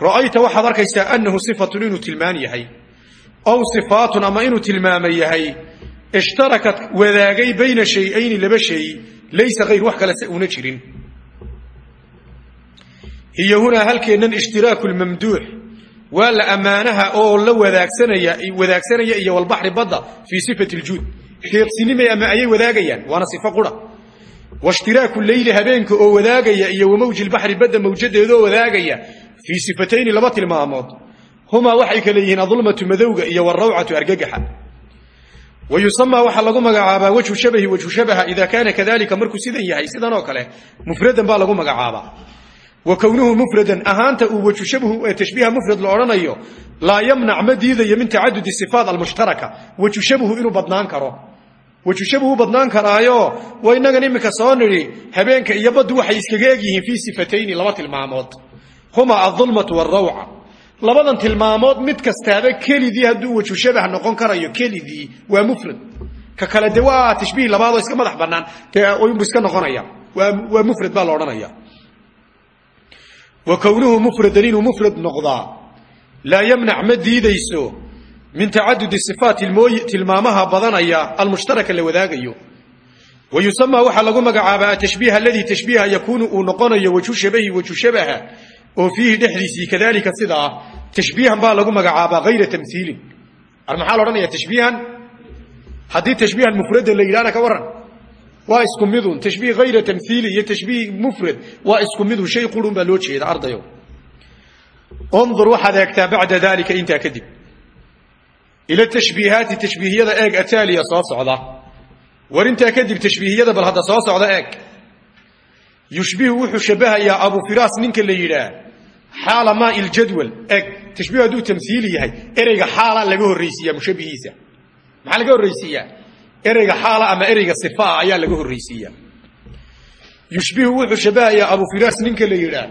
Ra'ayta waxaad arkaysaa annahu sifatun inuu tilmaan yahay. Aw sifaatun ama inuu tilmaama yahay. Ishtarakat wadaagay bayna shay-ayni laba shay laysa hayr wax kale una jirin hiy hunaa halkeennan ishtiraaku lmamduux waa la ammaanaha oo la wadaagsanaya iyo walbaxri badda fii sifati ljuud deeqsinimay ama ayay wadaagayaan waana sifo qura. Waishtiraaku leyli habeenka oo wadaagaya iyo wamawji lbaxri badda mawjadeedaoo wadaagaya fii sifatayni laba tilmaamood. Humaa waxay kale yihiin adulmatu madowga iyo warawcatu argagaxa. Wa yusamaa waxaa lagu magacaabaa wajhu shabahi wajhu shabaha ida kaana kadalika markuu sidan yahay sidan oo kale mufradan baa lagu magacaabaa wa kownuhu mufradan ahaanta uu waju shabhu tashbiiha mufrad la odhanayo laa yamnac ma diidayo min tacadudi sifaat almushtaraka waju shabhu inuu badnaan karo. Waju shabhu badnaan karaayo waa innagan iminka soo nidhi habeenka iyo baddu waxay iskaga eg yihiin fii sifatayni laba tilmaamood. Huma adulmatu waarawca labadan tilmaamood mid kastaaba kelidii hadduu waju shabah noqon karayo kelidii waa mufrad. Ka kale de waa tashbiih labaadoo iska baa la wa kownuhu mufradan inuu mufrad noqdaa laa yamnac ma diidayso min tacadudi sifaati tilmaamaha badanaya almushtaraka la wadaagayo. Wa yusamaa waxaa lagu magacaabaa atashbiih aladii tashbiiha yakuunu uu noqonayo waju shabahi waju shabaha oo fiihi dhexdiisii kadalika sidaa tashbiihan baa lagu magacaabaa hayra tamhiilin maxaa la odhanaya tashbiihan? Haddii tashbiihan mufradan la yidhahna ka warran waa isku midun tashbiih hayra tamhiili iyo tashbiih mufrad. Waa isku midun shay qurun baa loo jeeda ardayo. Undur waxaad eegtaa bacda dalika intaa kadib. Ila tashbiihaati tashbiihiyada eeg ataaliya soo socda. War intaa kadib tashbiihiyada bal hadda soo socda eeg. Yushbihu wuxuu shabahayaa abu firaas ninka la yidhaah xaala maa iljadwal eeg tashbiih hadduu tamhiili yahay ereyga xaala laga horraysiiyaa ereyga xaala ama ereyga sifaa ayaa laga horraysiiyaa yushbihu wuxuu shabahayaa abu firaas ninka la yidhaah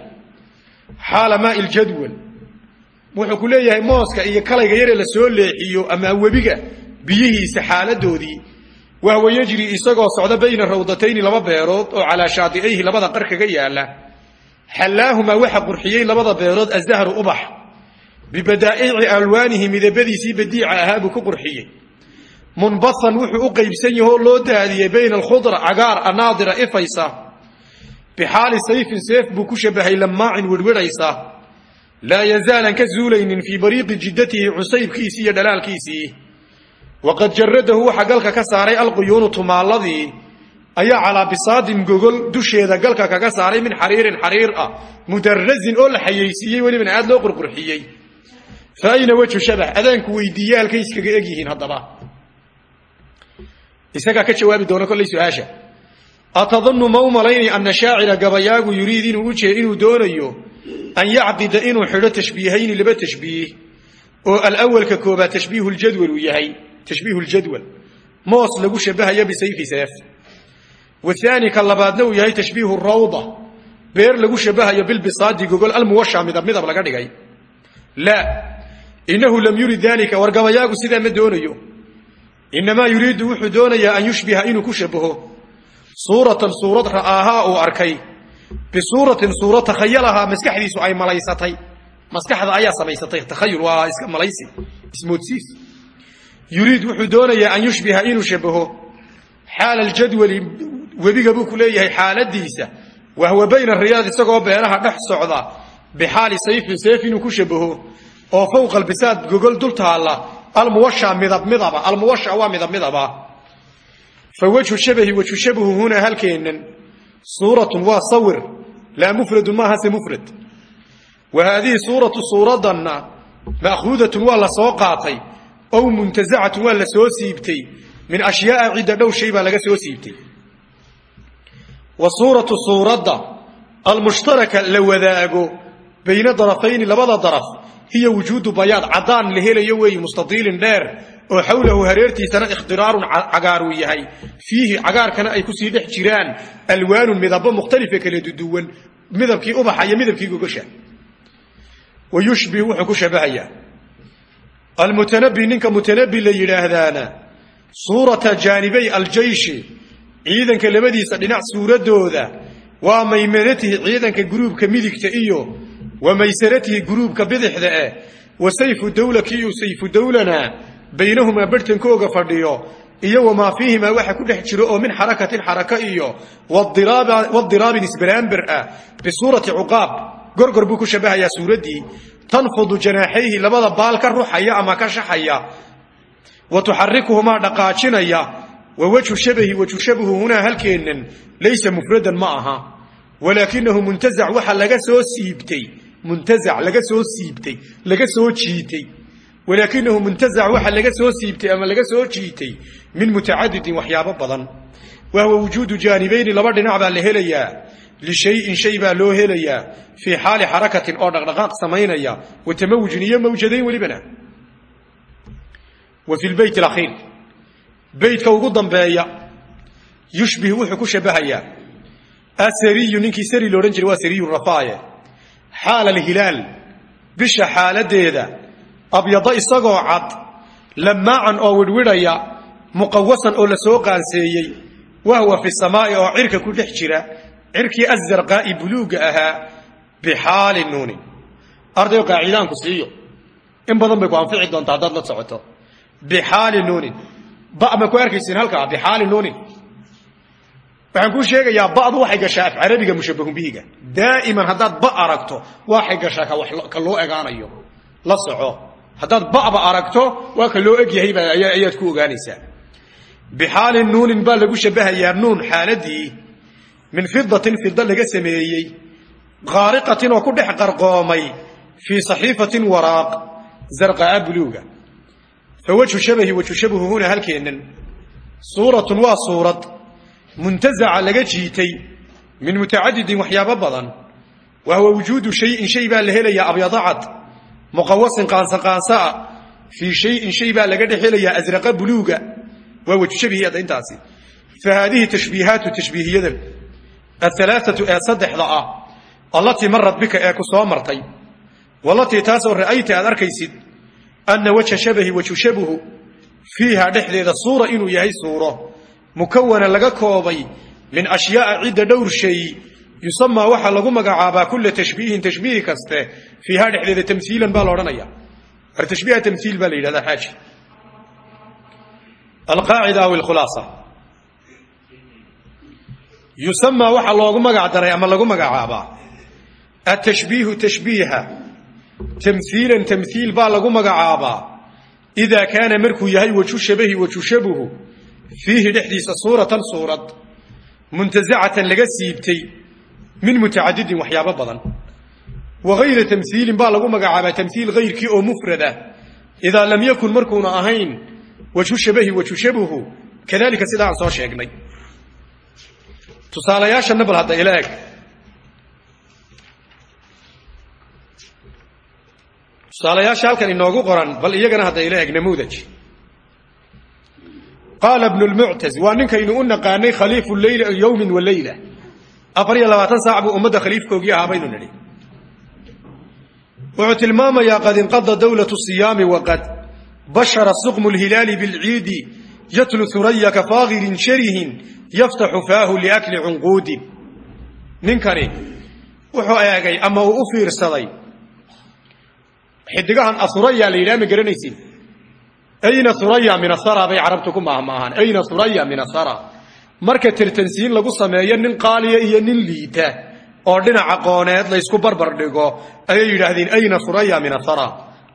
xaala maa iljadwal wuxuu ku leeyahay mooska iyo kalayga yare la soo leexiyo ama webiga biyihiisa xaaladoodii. Wahwa yejri isagoo socda bayna rawdatayni laba beerood oo calaa shaadi'ayhi labada qar kaga yaalla xallaahumaa waxa qurxiyey labada beerood asdahru ubax. Bibadaa'ici alwaanihi midabadiisii badiica ahaa buu ku qurxiyey munbahan wuxuu u qaybsan yahoo loo daadiyey bayna alkhudra cagaar anaadira ifaysa. Bixaali sayfin seef buu ku shabahay lamaacin werweraysa laa yazaalan ka zuulaynin fii bariiqi jiddatihi cusaybkiisii iyo dhalaalkiisii. Waqad jaradahu waxaa galka ka saaray alquyuunu tumaalladii ayaa calaa bisaadin gogol dusheeda galka kaga saaray min xariirin xariir ah mudarazin oo la xayeysiiyey welibana aad loo qurqurxiyey. Fa ayna wejhu shabax adaanku weydiiye halkay iskaga eg yihiin haddaba isagaa ka jawaabi doona kollay su'aasha. Atadunnu ma u malaynay ana shaacira gabayaagu yuriid inuu doonayo an yacqida inuu xidho tashbiihayni laba tashbiih oo alawalka koobaad tashbiihu ljadwal uu yahay tashbiihu ljadwal moos lagu shabahayo bisayfi seef. Wahaani ka labaadna uu yahay tashbiihu rawda beer lagu shabahayo bilbisaadi gogol almuwasha midab midab laga dhigay. Laa inahu lam yurid dalika war gabayaagu sidaa ma doonayo inamaa yuriidu wuxuu doonayaa an yushbiha inuu ku shabaho suuratan suurad ra'aahaa uu arkay bisuuratin suura takhayalahaa maskaxdiisu ay malaysatay maskaxda ayaa samaysatay takhayul waa iska malaysi ismoodsiis yuriid wuxuu doonayaa an yushbiha inuu shabaho xaala aljadwali webiga buu ku leeyahay xaaladiisa wahwa bayna riyaad isagoo beeraha dhex socda bixaali sayfin seef inuu ku shabaho oo fowqa albisaad gogol dul almuwasha midab midaba. Almuwasha waa midab midaba. Fa wejhu shabahi wejhu shabahu hunaa halkeennan suuratun waa sawir. Laa mufradun maahase mufrad. Wa haadihi suuratu suuradanna ma'khuudatun waa la soo qaatay. Ow muntasacatun waa la soo siibtay. Min ashyaaa cidda dhow shay baa laga soo siibtay. Wa suuratu suuradda. Almushtaraka la bayna darafayni labada daraf hiya wujuudu bayaad caddaan la helayo weeye mustadiilin dheer oo xawlahu hareertiisana ikhtiraarun cagaaruu yahay. Fiihi cagaarkana ay ku sii dhex jiraan alwaanun midabo mukhtalifa kala duduwan midabkii ubaxa iyo midabkii gogosha. Wa yushbih wuxuu ku shabahayaa. Almutanabi ninka mutanabi la yidhaahdaana suurata jaanibay aljayshi ciidanka labadiisa dhinac suuradooda waa maymanatihi ciidanka guruubka midigta iyo wa maysaratihi guruubka bidixda eh wa sayfu dawla kiiu sayfu dawlana baynahumaa barhtankooga fadhiyo iyo wamaa fiihimaa waxa ku dhex jiro oo min xarakatin xaraka iyo wadiraabin isbaraamber ah bisuurati cuqaab gorgor buu ku shabahayaa suuraddii tanfudu janaaxayhi labada baal ka ruxaya ama ka shaxaya wa tuxarikuhumaa dhaqaajinaya wa wejhu shabahi wejhu shabahu hunaa halkeennan laysa mufradan ma aha walaakinahu muntazac waxa laga soo siibtay muntazac laga soo siibtay laga soo jiitay. Walaakinahu muntazac waxa laga soo siibtay ama laga soo jiitay min mutacadidin waxyaabo badan. Wahwa wujuudu jaanibayni laba dhinac baa la helayaa. Lishayin shay baa loo helayaa. Fii xaali xarakatin oo dhaqdhaqaaq samaynaya. Wa tamawujin iyo mawjadayn welibana. Wa fi lbeyt alakhiir beytka ugu dambeeya yushbih wuxuu ku shabahayaa. Asariyu ninkii sari loodhan jiray waa sariyu rafaaye xaala alhilaal bisha xaaladeeda abyada isagoo cad lamaacan oo widhwidhaya muqawasan oo la soo qaanseeyey wahwa fi samaa'i oo cirka ku dhex jira cirkii azarqaa'i buluugga ahaa bixaali nuunin ardayo qaaciidaanku siiyo. In badan bay ku anfici doontaa haddaad la socoto. Bixaali nuunin ba ma ku arkaysiin halkaa bixaali nuunin waxaan kuu sheegayaa ba'du waxay gashaa af carabiga mushabbahun bihiga. Daa'iman haddaad ba aragto waxay gashaa ka loo egaanayo la soco. Haddaad ba'ba aragto waa ka loo egyahayba ayaad ku ogaanaysaa. Bixaali nuunin baa lagu shabahayaa nuun xaaladii. Min fidatin fida laga sameeyey. Qaariqatin oo ku dhex qarqoomay. Fii saxiifatin waraaq. Zarqa'a buluuga. Fa wejhu shabahi wejhu shabahu huna halkeennan suuratun waa suurad muntazaca laga jiitay min mutacadidin waxyaabo badan wa huwa wujuudu shayin shay baa la helayaa abyadacad muqawasin qaansanqaansaa fii shayin shay baa laga dhex helayaa asraqa buluuga waa wejhu shabihi hadda intaasi fa haadihi tashbiihaatu tashbiihiyadan ahalaaatu ee saddexda ah allatii marad bika ee ku soo martay walatii taasoo ra'ayta aad arkaysid anna wajha shabahi wajhu shabuhu fiiha dhexdeeda suura inuu yahay suuro mukawana laga koobay min ashyaaa cidda dhowr shay. Yusamaa waxaa lagu magacaabaa kula tashbiihin tashbiih kaste fiiha dhexdeeda tamhiilan baa la odhanaya. Ar tashbiiha tamhiil baa la yidhahdaa xaaji. Alqaacida aw alkhulaasa yusamaa waxaa loogu magac daray ama lagu magacaabaa atashbiihu tashbiiha. Tamhiilan tamhiil baa lagu magacaabaa. Idaa kaana markuu yahay waju shabahi waju shabuhu fiihi dhexdiisa suuratan suurad muntasacatan laga siibtay min mutacadidin waxyaabo badan wa hayra tamhiilin baa lagu magacaabaa tamhiil hayrkii oo mufrad ah idaa lam yakun markuuna ahayn waju shabahi waju shabuhu kadalika sidaa aan soo sheegnay tusaalayaashanna bal hadda ila eg tusaalayaasha halkan inoogu qoran bal iyagana hadda ila eg namuudaj qaala bnu lmuctaz waa ninkaynu u naqaanay khaliifu leyl yowmin wa leyla. afar iyo labaatan saac buu ummadda khaliifkoogii ahaa baynu nidhi wuxuu tilmaamayaa qad inqada dowlatu siyaami waqad bashara suqmu lhilaali bilciidi yatlu huraya ka faagirin sharihin yaftaxu faahu liakli cunquudin ninkani wuxuu eegay ama uu u fiirsaday xidigahan asuraya la yidhaha ma garanaysin ayna huraya min asara bay carabtu ku maahmaahaan ayna huraya min asara marka tirtansiin lagu sameeyo nin qaaliya iyo nin liita oo dhinaca qooneed laysku barbar dhigo ayay yidhaahdeen ayna huraya min asara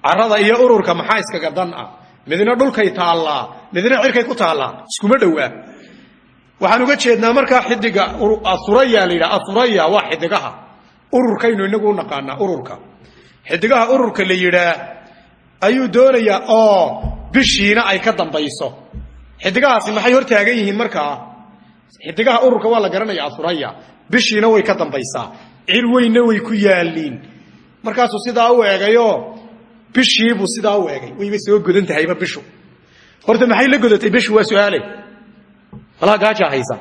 carada iyo ururka maxaa iskaga dan ah? Midna dhulkay taallaa midna cirkay ku taallaa. Iskuma dhowaa. Waxaan uga jeednaa markaa xidiga asuraya la yidhaha asuraya waa xidigaha. Ururkaynu inagu u naqaanaa ururka. Xidigaha ururka la yidhaah ayuu doonayaa oo bishiina ay ka dambayso. Xidigahaasi maxay hor taagan yihiin markaa? Xidigaha ururka waa la garanaya asuraya. Bishiina way ka dambaysaa. Cir weynna way ku yaaliin markaasuu sidaa u eegayo bishiibuu sidaa u eegay. Wayba soo godan tahayba bishu. Horta maxay la godatay? Bishu waa su'aale. Walaa gaajaa haysa.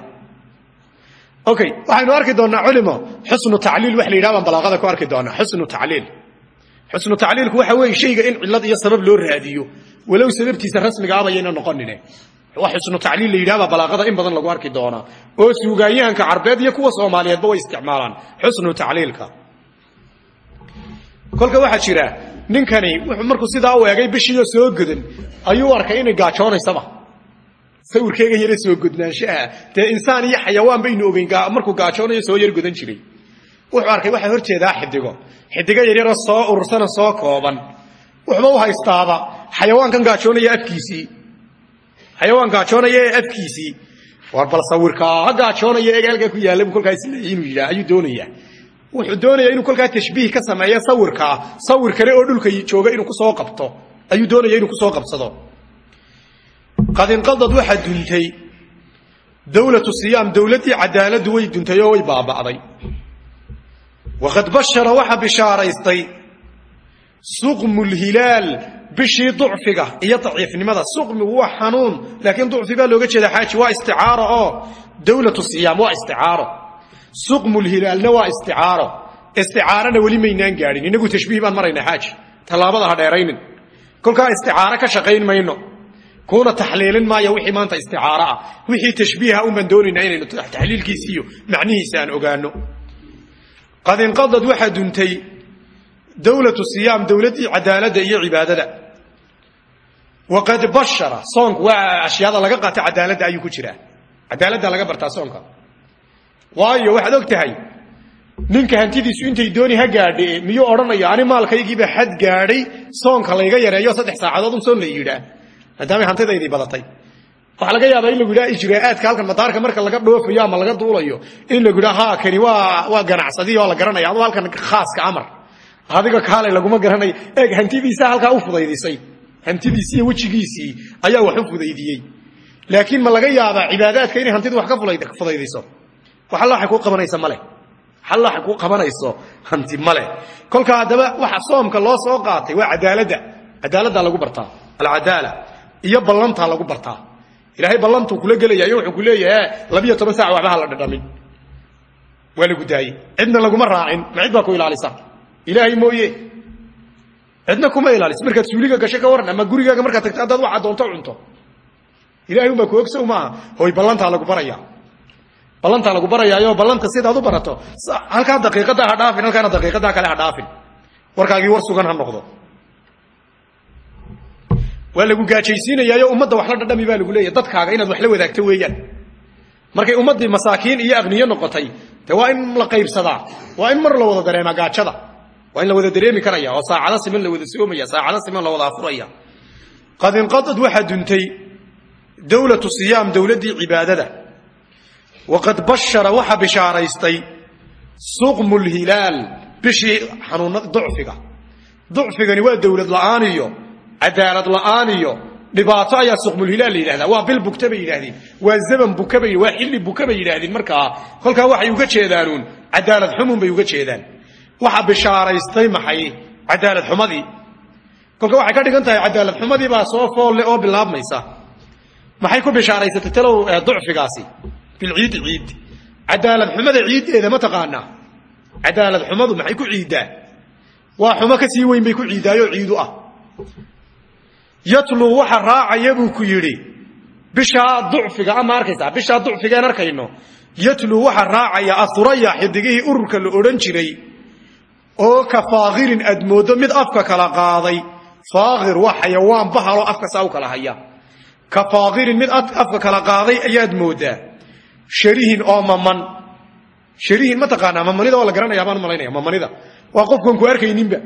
Okay waxaynu arki doonaa culimo. Xusnu tacliil wax la yidhaha balaaqada ku arki doonaa. Xusnu tacliil. Xusnu tacliilku waxa weeye shayga in cillad iyo sabab loo raadiyo walow sababtiisa rasmiga ah bayayna noqonine xusnu tacliil la yidhaha baa balaaqada in badan lagu arki doonaa oo suugaanyahanka carbeed iyo kuwa soomaaliyeedba way isticmaalaan xusnu tacliilka. Kolka waxaa jira ninkani wuxuu markuu sidaa u eegay bishiioo soo godan ayuu arkay inay gaajoonaysaba. Sawirkeega yare soo godnaanshaha dee insaan iyo xayawaan baynu ogeyn markuu gaajoonayo soo yar godan jiray. Wuxuu arkay waxaa horjeedaa xidigo. Xidigo yaryaroo soo urursana soo kooban. Wuxuba u haystaaba xayawaankan gaajoonaya afkiisii xayawaan gaajoonaya ee afkiisii war bal sawirkaa gaajoonaya eega halkaa ku yaalla buu kolkaa isleeyay inuu yidhaah ayuu wuxuu doonayaa inuu kolkaa tashbiih ka sameeyo sawirkaa sawir kale oo dhulka jooga inuu ku soo qabto. Ayuu doonaya inuu ku soo qabsado. Qad inqadad waxaa duntay dowlatu siyaam dowladdii cadaaladdu way duntay oo way baaba'day. Waqad bashara waxaa bishaaraystay suqmu lhilaal bishii ducfiga iyo daciifnimada. Suqmigu waa xanuun laakiin ducfi baa looga jeedaa xaaji waa isticaaro oo dowlatu siyaam waa isticaaro. Suqmu lhilaalna waa isticaaro. Isticaarana weli maynaan gaadhin. Inagu tashbiih baan maraynaa xaaji. Tallaabada ha dheeraynin. Kolkaa isticaaro ka shaqayn mayno. Kuna taxliilin maayo wixii maanta isticaaro ah. Wixii tashbiiha un baan doonaynaa inaynu taxliilkiisi iyo macnihiisa aan ogaano qad inqadad waxaa duntay dowlatu siyaam dowladdii cadaaladda iyo cibaadada waqad bashara soonku waa ashyaada laga qaata cadaaladda ayuu ku jiraa cadaaladda laga bartaa soonka waayo waxaad og ninka hantidiisu intay dooni ha gaadhe miyuu odhanaya ani maalkaygiiba xad gaadhay soonka layga yareeyo saddex saacadood un soon la yidhaa maadaamay hantidaydii badatay waxaa laga yaabaa in lagu yidhaha ijraa'aadka halkan madaarka marka laga dhoofayo ama laga duulayo in lagu yidhaha ha kani waa waa ganacsadiy oo la garanaya aduu halkan khaaska amar adiga kaalay laguma garanayo eeg hantidiisa halkaa u fudaydisay. Hantidiisii iyo wejigiisii ayaa wax u fudaydiyey. Laakiin ma laga yaabaa cibaadaadka inay hantidu wax ka fudaydiso. Wax alla waxay kuu qabanaysa male wax alla waxay kuu qabanayso hanti male kolka haddaba waxa soomka loo soo qaatay waa cadaaladda cadaaladdaa lagu bartaa. Alcadaala. Iyo ballantaa lagu bartaa. Ilaahay ballantuu kula gelayayo wuxuu ku leeyahay labiyo toban saac waxba ha la dhadhamin. Waa lagu daayey. Cidna laguma raacin. Ma cid baa ku ilaalisa ilaahay mooye. Cidna kuma ilaaliso markaad suuliga gasho ka waran ama gurigaaga markaad tagto haddaad waxaa doonto cunto. Ilahay unbaa ku ogsow maaha. Hoy ballantaa lagu baraya ballantaa lagu barayaayo ballanta sidaad u barato. Halkaa daqiiqadaa ha dhaafin halkaana daqiiqadaa kale ha dhaafin. Warkaagii war sugan ha noqdo. Waa lagu gaajaysiinayaayo ummadda wax la dhadhami baa lagu leeyahy dadkaaga inaad wax la wadaagto weeyaan. Markay ummaddii masaakiin iyo aqniyo noqotay waa in la qaybsadaa. Waa in mar la wada dareemaa gaajada waa in la wada dareemi karaya oo saacado siman la wada soomaya saacado siman la wada afuraya. Qad inqadad waxaa duntay dowlatu siyaam dowladdii cibaadada. Waqad bashara waxaa bishaaraystay suqmu lhilaal bishii xanuuna ducfiga. Ducfigani waa dowlad la'aan iyo cadaalad la'aan iyo dhibaato ayaa suqmulhilaal la waa bil bugta bay waa zaman buka bay waa xilli buka bay yidhaahdeen. Markaa kolkaa waxay uga jeedaanuun cadaalad xumun bay uga jeedaan waxa bishaaraystay maxay? Cadaalad xumadii kolka waxay ka dhigan tahay cadaalad xumadii baa soo foolle oo bilaabmaysa. Maxay ku bishaaraysatay talow ducfigaasi? Bilciidi ciid cadaalad xumada ciiddeeda ma taqaanaa cadaalad xumadu maxay ku ciiddaa? Waa xumo ka sii weyn bay ku ciiddaayoo ciidu ah. Yatluu waxa raacaya buu ku yidhi bishaa ducfiga ama arkaysaa bishaa ducfigeen arkayno. Yatluu waxa raacaya asuraya xidigihii ururka la odhan jiray oo ka faakhirin aad mid afka kala qaaday. Faakhir waa xayawaan bahaloo afka saa u kala haya. Ka faakhirin mid afka kala qaaday ayaad mooddaa sharihin oo maman. Sharihin ma taqaanaa mamanida waa la baan malaynaya mamanida. Waa qofkaan ku arkayninba.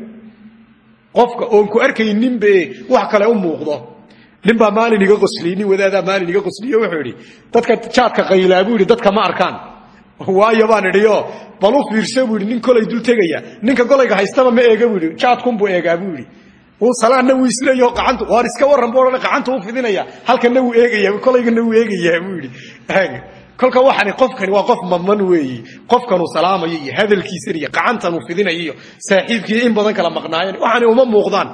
Qofka oon ku arkayninba wax kale u muuqdo. Nin baa maalin iga qosliyey nin maalin iga qosliye wuxuu idhi dadka jaadka qaylaa dadka ma arkaan waayo baan idhiyo bal buu nin kolay dul tegaya. Ninka golayga haystaba ma eega buu yidhi jaadkunbuu eegaa buu yidhi uu salaanna wuu isleeyo qacantu waar iska warran buu odhan qacantu fidinaya. Halkanna wuu eegaya kolaygana wuu eegayaa buu kolka waxani qofkani waa qof maman weeyi. Qofkanuu salaamayo iyo hadalkiisan iyo qacantanuu fidinayo saaxiibkii in badan kala maqnaayeen waxani uma muuqdaan.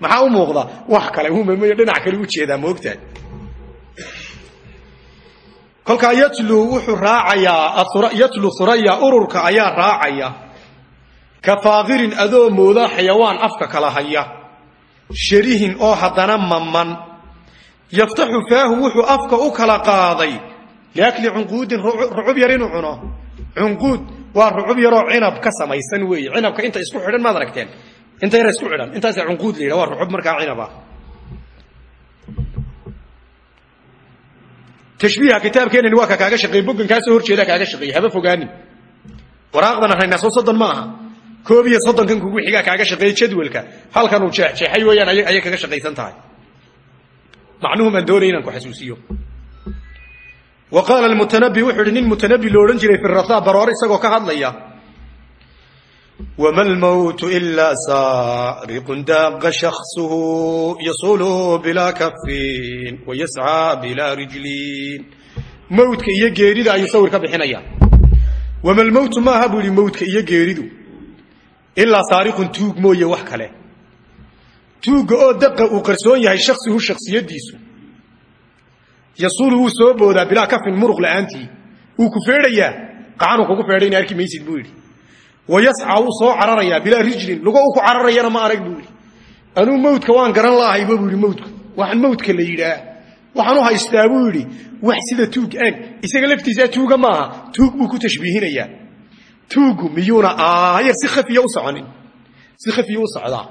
Maxaa u muuqda? Wax kale dhinac kale u jeedaa moogtahay kolkaa yatlu wuxuu raacayaa yatlu suraya ururka ayaa raacaya. Ka faakirin adoo mooda xayawaan afka kala haya. Sharihin oo haddana maman yaftaxu faahu wuxuu afka u kala qaaday. Liakli cunquudin rucub yar inuu cuno. Cunquud waa rucub yaroo cinab ka samaysan weeye. Cinabka inta isku xidhan maad aragteen. Inta yara isku xidhan. Intaasa cunquud la yidhaha waa rucub markaa cinab tashbiiha kitaabkeenani waa ka kaaga shaqeey boggan kaasoo hor jeedaa kaaga shaqeeyey haba fogaanin waraaqdan haynaa soo soddon ma aha koob iyo soddonkan kugu xigaa kaaga shaqeeyey jadwalka halkan uu jeexjeexay weeyaan ayay kaga shaqaysan tahay macnuhu baan doonaya inaan ku xasuusiyo wa qaala almutanabi wuxuu ihi nin mutanabi lo odhan jiray fi rasaa baroore isagoo ka hadlaya wma lmowtu ila saariqun daaqa shaksuhu yasulu bilaa kafin wayascaa bilaa rijliin mowdka iyo geerida ayuu sawir ka bixinaya wama lmowtu maaha buu yihi mowdka iyo geeridu ilaa saariqun tuug mooye wax kale tuugga oo daqa uu qarsoon yahay shaksihu shaksiyadiisu yasulu wuu soo boodaa bilaa kafin muruq la'aantii wuu ku feedhayaa qacanuu kugu arki maysid buu yidhi wayasca wuu soo cararayaa bilaa rijlin lugo uu ku cararayana ma arag buu yidhi anuu mawdka waan garan lahayba buu yidhi mawdku waxaan mawdka la yidhaah waxaan u haystaa buu yidhi wax sida tuug eeg isaga laftiisaa tuuga maaha tuug buu ku tashbiihinayaa tuuggu miyuuna aayar si khafiya u soconin si khafiya u socdaa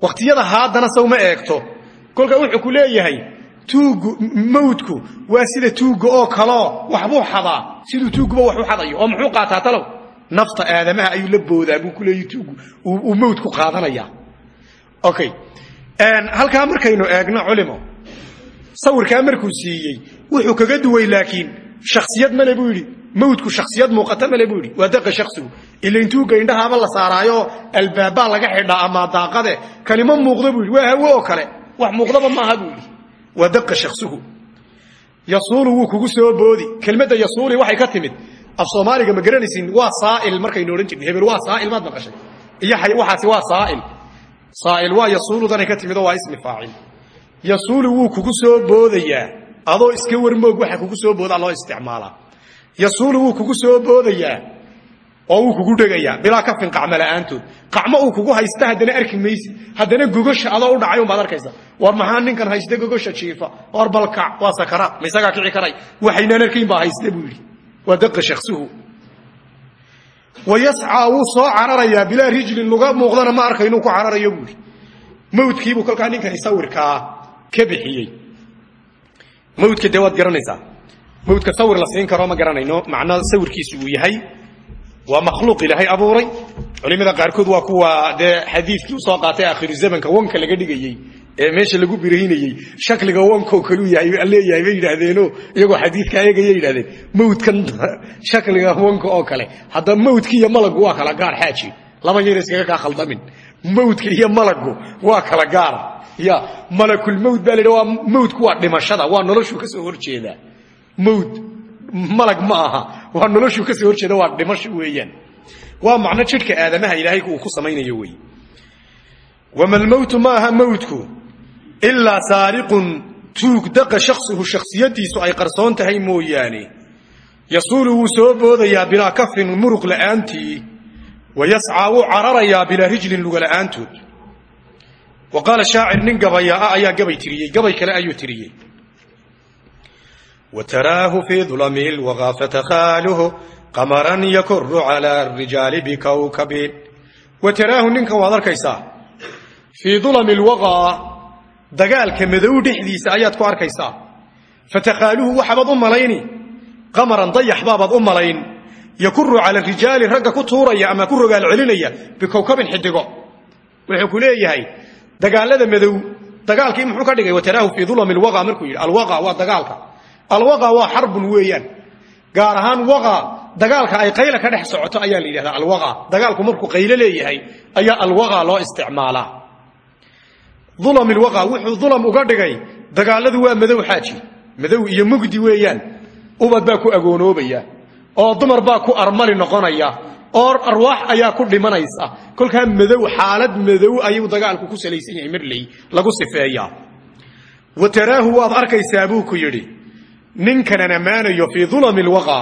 wakhtiyada haadana saw ma eegto kolka wuxuu ku leeyahay tuuggu mawdku waa sida tuugga oo kaloo waxbuu xadaa siduu tuugguba wax u xadayo nafta aadamaha ayuu la boodaa buu ku leeyahy tuuggu uu mawdku qaadanaya. Okay halkaa markaynu eegno culimo. Sawirkaa markuu siiyey wuxuu kaga duway laakiin shaksiyad male buu yidhi. Mawdku muuqata male buu yidhi. Waa daqa tuugga indhahaaba la saaraayo albaabbaa laga xidhaa ama daaqade kanima muuqdo buu waa oo kale. Wax muuqdaba maaha buu yidhi. Waa yasuulu wuu kugu soo boodi. Kelmadda yasuuli waxay ka timid af soomaaliga ma garanaysin waa saail markaynu odhan jirnay hebel waa saail maad maqashay. Iyo waxaasi waa saail. Saail waa yasuuludanay ka timid oo waa ismi faacil. Yasuulu wuu kugu soo boodayaa. Adoo iska warmoog waxa kugu soo boodaa loo isticmaalaa yasuulu wuu kugu soo boodayaa oo wuu kugu dhegayaa bilaa kafin qacmo la'aantood. Qacmo uu kugu haysta haddana arki maysid haddana gogosha adoo u dhacay umbaad arkaysa war maxaa ninkan haysta gogosha jiifa war balkac waa sakaraad ma isagaa kici karay? Waxaynaan arkayn baa haysta buu yidhi waa daqa shaksihu wayascaa wuu soo cararayaa bilaa rijlin luga muuqdana ma arka inuu ku cararayo buuhi mawdkiibuu kolkaa ninkani sawirkaa ka bixiyey mawdka dee waad garanaysaa mawdka sawir la siin karo ma garanayno macnaa sawirkiisu uu yahay waa makhluuq ilaahay abuuray culimada qaarkood waa kuwa dee xadiidkii u soo qaatay akhiru zamanka wanka laga dhigayey ee meesha lagu biraynayey shakliga wankoo kaluu yahay leeyahay bay yidhaahdeeno iyagoo xadiidka ayagaya yidhahdeen mawdkan shakliga wanka oo kale hadda mawdki iyo malagu waa kala gaar xaaji. Laba yar iskaga kaa khaldamin mawdka iyo malagu waa kala gaar. Ya malakulmawd baa la mawdku waa dhimashada waa noloshuu ka soo horjeedaa mawd malag ma waa noloshuu ka soo horjeeda waa dhimasho weeyaan. Waa macno jidhka aadamaha ilaahay ku samaynayo wey wama lmowtu ma aha ilaa saariqun tuug daqa shakhsihu shakhsiyadiisu ay qarsoon tahay mooyaane yasuulu wuu soo boodayaa bilaa kafin muruq la'aantii wa yascaa wuu cararayaa bilaa rijlin luga la'aantood wa qaala shaacir nin gabayaa ayaa gabay tiriyey gabay kale ayuu tiriyey wa taraahu fii dulami lwagaa fatakaaluhu qamaran yakuru cala rijaali bikawkabin wa taraahu ninkan waad arkaysaa fii dulami lwagaa dagaalka madow dhexdiisa ayaad ku arkaysaa. Fatakhaaluhu waxaabad u malayni. Qamaran dayax u malayn. Yakuru cala rijaali ragga ku tuuraya ama ku rogaal celinaya bikowkabin xidigo. Wuxuu ku leeyahay dagaalada madow dagaalkii muxuu ka dhigay? Wataraahu fii dulami lwaqa markuu yidhi alwaqa waa dagaalka. Alwaqa waa xarbun weeyaan. Gaar ahaan waqa dagaalka ay qayla ka dhex socoto ayaa la yidhahdaa alwaqa. Dagaalku markuu qaylo leeyahay ayaa alwaqa loo isticmaalaa ulami lwaqa wuxuu dulam uga dhigay. Dagaaladu waa madow xaaji. Madow iyo mugdi weeyaan. Ubad baa ku agoonoobaya oo dumar baa ku armali noqonaya. Oo arwaax ayaa ku dhimanaysa. Kolkaa madow xaalad madow ayuu dagaalku ku salaysan yahay marley lagu sifeeyaa. Wa taraahu waad arkaysaa buu ku yidhi ninkanan ammaanayo fii dulami lwaqa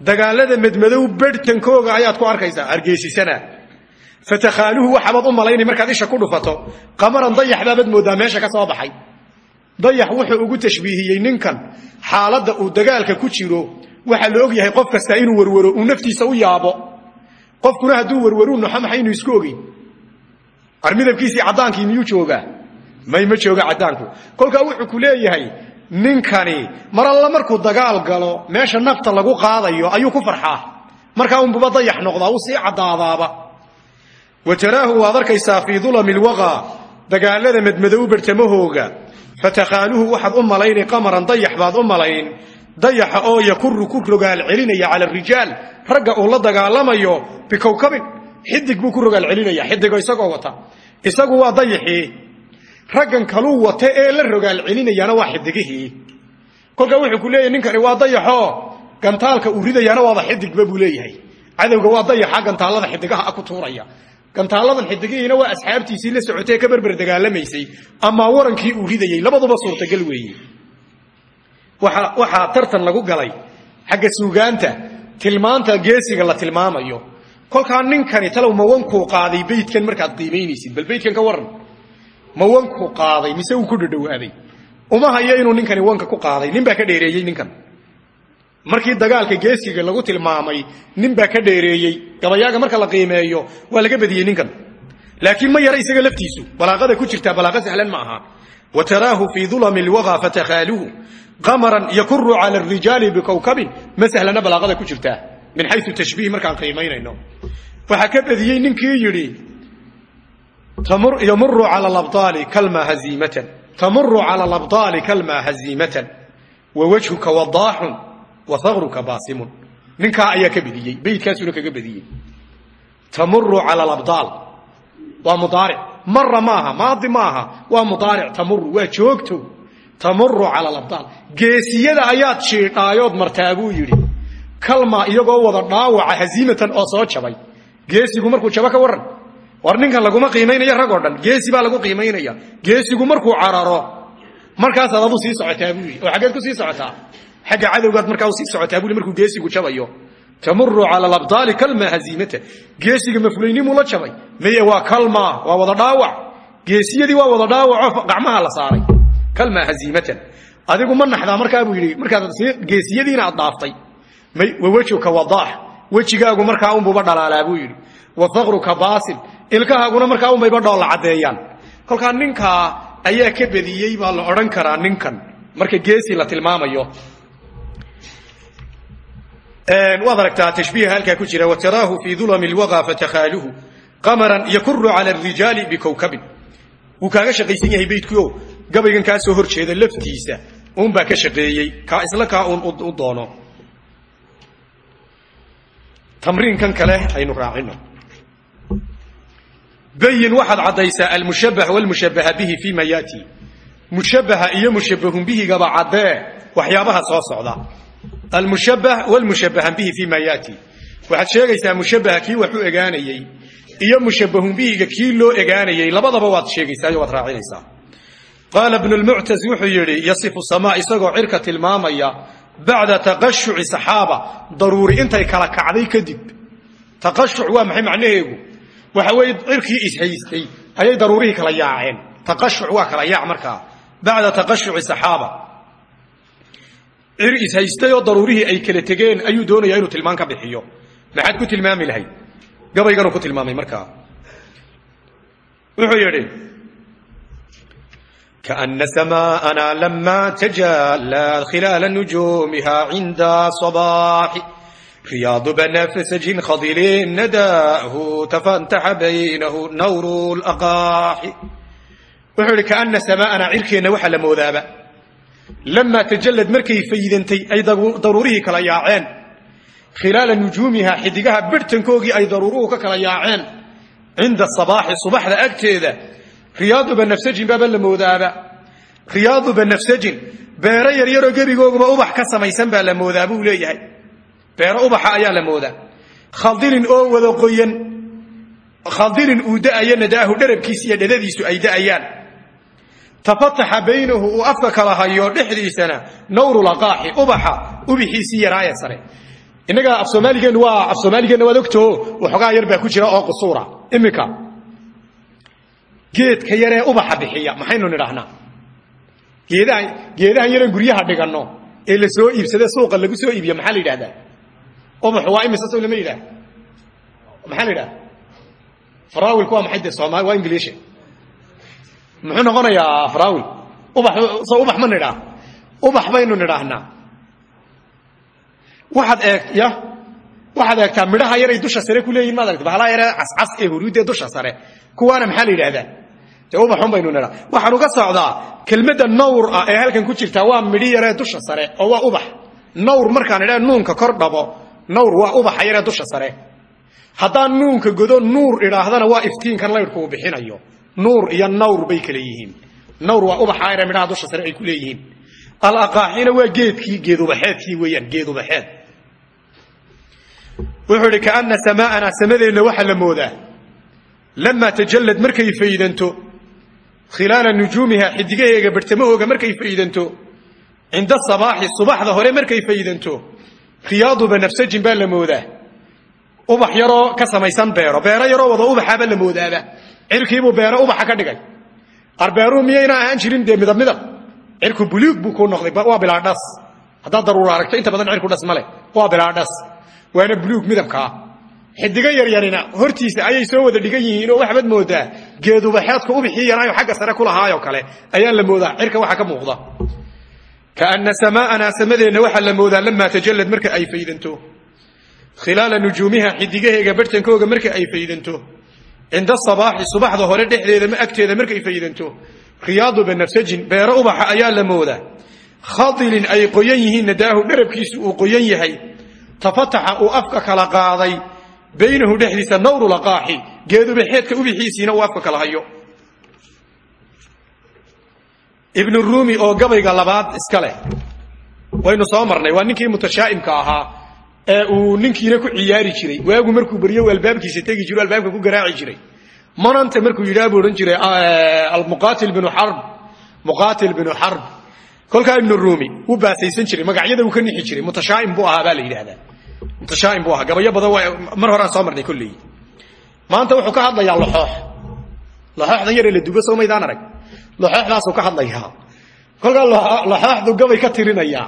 dagaalada madmadow berhtankooga ayaad ku arkaysaa fatakhaaluhu waxaabaad u malaynay markaad isha ku dhufato. Qamaran dayax baabaad mooddaa meesha ka soo baxay. Dayax wuxuu ugu tashbiihiyey ninkan. Xaaladda uu dagaalka ku jiro waxaa la og yahay qof kasta inuu warwaro uu naftiisa u yaabo. Qofkuna hadduu warwaruu noxo maxaynu isku ogeyn? Armidabkiisii caddaankii miyuu joogaa? May ma jooga caddaanku? Kolkaa wuxuu ku leeyahay ninkani mar alla markuu dagaal galo meesha nafta lagu qaadayo ayuu ku farxaa. Markaa unbuba dayax noqdaa uu sii caddaadaaba wa taraahu waad arkaysaa fii dulami lwaqa dagaalada madmadow bartamahooga. Fatakhaaluhu waxaad u malaynay qamaran dayax baad u malayn. Dayaxa oo yakuru ku rogaal celinaya cala rijaal ragga uu la dagaalamayo bikowkabin xidig buu ku rogaal celinaya xidigo isagoo wata. Isagu waa dayaxii raggan kaluu wata ee la rogaal celinayaana waa xidigihii kolkaa wuxuu ku leeyahy ninkani waa dayaxoo gantaalka uu ridayaana waaba xidigba buu leeyahay. Cadowga waa dayaxa gantaalada xidigaha tuuraya gantaaladan xidigihiina waa asxaabtiisii la socotay ka berber dagaalamaysay amaa warankii uu ridayey labaduba suurtagal weeye. Waxaa tartan lagu galay xagga suugaanta tilmaanta geesiga la tilmaamayo. Kolkaa ninkani talow mawankuu qaaday beydkan markaad qiimaynaysid bal beydkan ka waran mawankuu qaaday mise uu ku dhadhowaaday uma hayo inuu ninkani wanka ku qaaday nin baa ka dheereeyey ninkan markii dagaalka geesiga lagu tilmaamay nin baa ka dheereeyey. Gabayaaga marka la qiimeeyo waa laga badiyey ninkan. Laakiin ma yara isaga laftiisu. Balaaqada ku jirtaa balaaqo sahlan ma aha. Wa fii dulami lwaqa fatakhaaluhu qamaran yakuru cala rijaali bikowkabin ma sahlana balaaqada ku jirtaa? Min xayu tashbiih markaan qiimaynayno waxaa ka badiyey ninkii yidhi yamuru cala labdaali kalma haziimatan. Tamuru cala labdaali kalma haziimatan. Wa wajhuka wadaaxun wa hagruka baasimun. Ninkaa ayaa ka badiyey beydkaasuna kaga badiyey tamuru cala labdaal waa mudaaric. Mara maaha maadi maaha waa mudaaric tamuru waa joogto. Tamuru cala labdaal geesiyada ayaad yidhi. Kalma iyagoo wada dhaawaca haziimatan oo soo jabay. Geesigu markuu jabo ka waran war ninkan laguma qiimaynaya rag oo dhan. Geesi baa lagu qiimaynaya geesigu markuu cararo markaasaad adu sii socotaa buu yidhi. Ku sii socotaa xagga cadowgaad markaa sii socotaa buu markuu geesigu jabayo tamuru cala labdaali kalma haziimata. Geesiga mafulaynimuu la jabay. Maye waa kalma waa wada dhaawac. Geesiyadii waa wada dhaawaco gacmaha la saaray. Kalma haziimatan adigu ma naxdaa markaa buu yidhi markaad geesiyadiina aad dhaaftay. Wawejhuka wadaax wejigaagu markaa unbuuba dhalaalaa buu yidhi. Wa haqruka baasil ilkahaaguna markaa unbayba dhoolla caddeeyaan. Kolkaa ninkaa ayaa ka badiyey baa la odhan karaa ninkan. Marka geesi la tilmaamayo waad aragtaa tashbiiha halkaa ku jira wataraahu fii dulami lwaqa fatakhaaluhu qamaran yakuru cala arijaali bikowkabin wuu kaaga shaqaysan yahay beydkuo gabaygan kaa soo hor jeeda laftiisa uunbaa ka shaqeeyey kaa isla kaa uun u doono. Tamriinkan kale aynu raacino. Bayin waxaad caddaysaa almushabbah walmushabbaha bihi fii ma yaati. Mushabbaha iyo mushabbahun bihigaba caddee waxyaabaha soo socda almushabbah walmushabbahan bihi fii ma yaati. Waxaad sheegaysaa mushabbaha kii wax u egaanayey iyo mushabbahun bihiga kii loo egaanayey labadaba waad sheegaysaa waad raacinaysaa qaala ibnu lmuctas wuxuu yidhi yasifu samaa isagoo cirka tilmaamaya bacda taqashuci saxaaba. Daruuri intay kala kacday kadib. Taqashuc waa maxay macnaheegu? Waxa weeye cirkii ishaystay ayay daruurihii kala yaaceen. Taqashuc waa kala yaac markaa. Bacda taqashuci saxaaba cir ishaystay oo daruurihii ay kala tegeen ayuu doonayaa inuu tilmaan ka bixiyo. Maxaad ku tilmaami lahayd? Gabayganuu ku tilmaamay markaa wuxuu yidhi kaana samaa'anaa lamaa tajaalaad khilaala nujuumiha cinda sabaaxi. Riyaadu banafsajin khadilin nadaahu tafantaxa baynahu nawru laqaaxi wuxuu yidhi kaana samaa'anaa cirkeenna waxaa lamaa tajalad markay faydantay ay daruurihii kala yaaceen khilaala nujuumiha xidigaha birhtankoogii ay daruuruhu ka kala yaaceen cinda sabaaxi subaxda agteeda riyaadu banafsajin baaba la moodaaba riyaadu banafsajin beero yaryaroo gebigooguba ubax ka samaysan baa la moodaa buu leeyahay beero ubaxa ayaa la moodaa khaldilin oo wada qoyan khaldilin uu da'ayo nadaahu dherabkiisi iyo dhadadiisu ay da'ayaan tafataxa baynahu uu afka kala hayo dhexdiisana nawru laqaaxi ubaxa ubixiisii yaraaya sare innaga af soomaaligeennu waa af soomaaligeenna waad ogtoo waxoogaa yar baa ku jira oo qusuura iminka geedka yaree ubaxa bixiya maxaynu nidhaahnaa geedaha geedahan yareen guryaha dhiganno ee la soo iibsade suuqa lagu soo iibiyo maxaa la yidhahdaa ubaxu waa imisa sow lama yidhaha maxaa la yidhaha farawilku waa maxay muxuu noqonayaa farawil ubax ma nidhaa ubax baynu nidhaahnaa waxaad eeg ya? Waxaad eegtaa midhaha yaray dusha sare ku leeyihiin maad aragta bahalaa yaree cascas ee huruudee dusha sare. Kuwaana maxaa la yidhahdaa dee ubaxun baynu nidhaa waxaan uga socdaa kelmadda nawr ah ee halkan ku jirtaa waa midhi yaree dusha sare oo waa ubax. Nawr markaan idhaa nuunka kor dhabo. Nawr waa ubaxa yaree dusha sare. Haddaan nuunka godo nuur idhaahdana waa iftiinkan laydhku uu bixinayo nuur iyo nawr bay kale yihiin. Nawr waa ubaxa yaree midhaha dusha sare ay ku leeyihiin. Alaqaaxina waa geedkii geedubaxeedkii weeyaan geedubaxeed wuxuu idhi kaana samaa'ana samadeenna waxaa la moodaa. Lamaa tajallad markay faydanto khilaala nujuumiha xidigaheega barhtamahooga markay faydanto cinda sabaaxi subaxda hore markay faydanto riyaadu banafsajin baa la moodaa. Ubax yaroo ka samaysan beero beero yaroo wada ubaxaaba la moodaaba cirkiibuu beero ubaxa ka dhigay. Arbeeruhu miyayna ahaan jirin dee midab midab. Cirku buluug buu kuu noqday waa bilaa dhas. Haddaad daruura aragto inta badan cirku dhas male waa bilaa dhas. Waana buluug midabkaa xidigo yaryarina hortiisa ayay soo wada dhigan yihiin oo waxbaad moodaa. Geedubaxeedku ubixii yaraayo xagga sare ku lahaayoo kale. Ayaa la moodaa cirka waxa ka muuqda. Kaana samaa'anaa samadeenna waxaa la moodaa lamaa tajallad marka ay faydanto. Khilaala nujuumiha xidigaheega barhtankooga marka ay faydanto cinda sabaaxi subaxda hore dhexdeeda agteeda markay faydanto. Riyaadu banafsajin beero ubaxa ayaa la moodaa. Khadilin ay qoyan yihiin nadaahu dharabkiisu uu qoyan yahay. Tafataxa uu afka kala qaaday. Baynahu dhexdiisa nawru laqaaxi geedubaxeedka ubixiisiina uu afka kala hayo. Ibnu ruumi oo gabayga labaad iska leh. Waynu soo marnay waa ninkii mutashaa'imka ahaa ee uu ninkiina ku ciyaari jiray. Waagu markuu baryo albaabkiisa tegi jiro albaabka ku garaaci jiray. Mananta markuu yidhaha buu odhan jiray muqaatil binu xarb muqaatil binu xarb kolkaa ibnu ruumi wuu baasaysan jiray magacyada uu ka nixi jiray mutashaa'im buu ahaa baa la yidhahdaa mutashaa'im buu ahaa gabayo badan mar horaan soo marnay kolley. Maanta wuxuu ka hadlayaa laxoox laxooxdan yaree la dubo soo maydaan arag. Laxooxdaasuu ka hadlayaa kolkaa laxooxdu gabay ka tirinayaa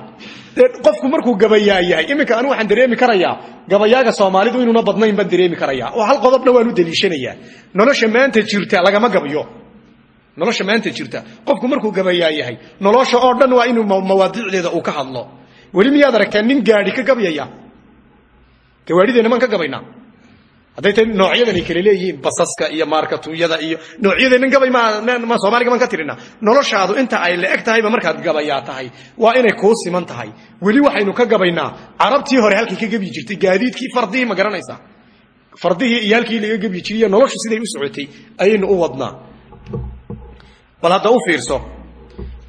qofku markuu gabayaa yahay iminka anigu waxaan dareemi karayaa gabayaaga soomaalidu inuuna badnayn baan dareemi karayaa. Oo hal qodobna waan u daliishanayaa nolosha maanta jirta lagama gabayo. Nolosha maanta jirta. Qofku markuu gabayaa yahay nolosha oo dhan waa inuu mawaadiicdeeda uu ka hadlo. Weli miyaad aragtaa nin gaadhi ka gabyaya gawaadhideenna maan ka gabaynaa hadday tay noocyadani kale leeyihiin basaska iyo maarkatuuyada iyo noocyadeenan gabay ma soomaaliga maan ka tirina noloshaadu inta ay la eg tahayba markaad gabayaa tahay. Waa inay kuu siman tahay. Weli waxaynu ka gabaynaa. Carabtii hore halkii ka gebyi jirtay gaadiidkii fardihii ma garanaysaa. Fardihii iyo laga gebyi jiriyo noloshu siday u socotay ayaynu u wadnaa. Bal hadda u fiirso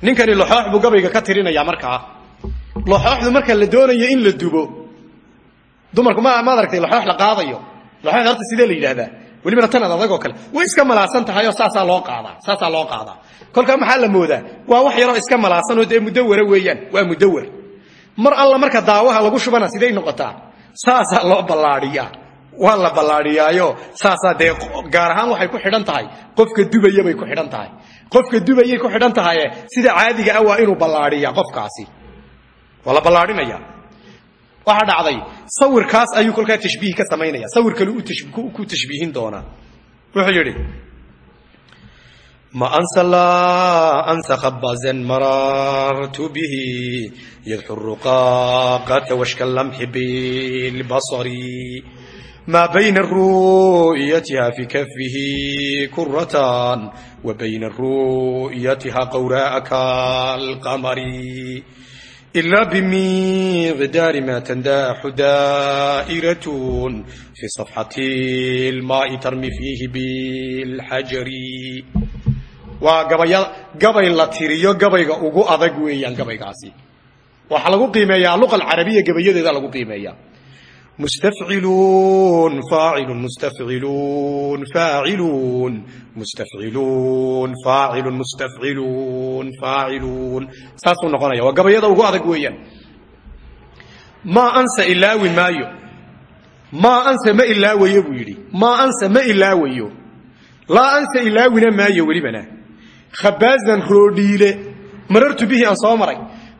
ninkani loxoox buu gabayga ka tirinaya markaa. Loxooxdu marka la doonayo in la dubo dumarku ma maad aragtay la qaadayo loxoox horta sidee la yidhaahdaa? Welibana tan ad adagoo kale. Way iska malaasan tahay oo saasaa loo qaadaa. Saasaa loo qaadaa. Kolkaa maxaa la moodaa? Waa wax yaroo iska malaasan oo dee mudawara weeyaan. Waa mudawar mar alla marka daawaha lagu shubana siday noqotaa? Saasaa loo ballaadhiyaa. Waa la ballaadhiyaayo. Saasaa dee gaar ahaan waxay ku xidhan tahay. Qofka dubaya bay ku xidhan tahay. Qofka dubayay ku xidhan tahaye sida caadiga ah waa inuu ballaadhiya qofkaasi. Waa la ballaadhinaya waxa dhacday sawirkaas ayuu kolkaa tashbiih ka samaynaya sawir kale ku tashbiihin doonaa wuxuu yidhi ma ansalaa ansakha bazan marartu bihi yadxu ruqaaqata washka lamxi bilbasari ma bayna ru'yatiha fi kafihi kuratan wa bayna ru'yatiha qawraa'a kalqamari إلا بمقدار ما تنداح دائرة في صفحة الماء ترمي فيه بالحجر وقبي لا تيريو قبي ugu adag weeyaan gabaygaasi waxa lagu qiimeeyaa luqa carabiga gabayadeeda lagu qiimeeyaa mustafciluun faacilun mustafciluun faaciluun mustafciluun faacilun mustafciluun faaciluun saasuu noqonaya waa gabayada ugu adag weeyaan maa ansa ilaawi maayo maa ansa ma ilaawayo buu yidhi maa ansa ma ilaawayo laa ansa ilaawina maayo welibana khabaazan roodhiile marartu bihi aan soo maray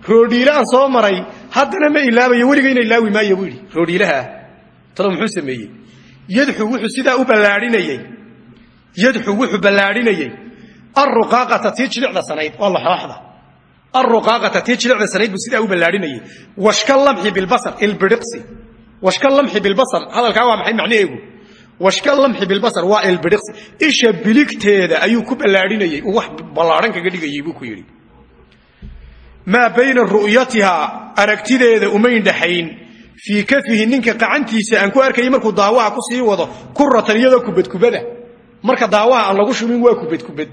roodhiile aan soo maray haddana ma ilaabayo weligayna ilaawi maayo buu yidhi. Roodhiilaha talo muxuu sameeyey? Yadxu wuxuu sidaa u ballaadhinayey. Yadxu wuxuu ballaadhinayey. Alruqaaqata tii jilicda sanayd waa laxooxda alruqaaqata tii jilicda sanayd buu sidaa u ballaadhinayey. Washka lamxi bilbasar ilbiriqsi washka lamxi bilbasar hadalkaa waa maxay macnaheegu washka lamxi bilbasar waa ilbiriqsi isha biligteeda ayuu ku ballaadhinayey. Uu wax ballaadhan kaga dhigayey buu ku yidhi maa bayna ru'yatihaa aragtideeda umayn dhaxayn. Fii kafihi ninka qacantiisa aan ku arkayay markuu daawaha ku sii wado kuratan iyadoo kubadkubada. Marka daawaha aan lagu shubin waa kubadkubad.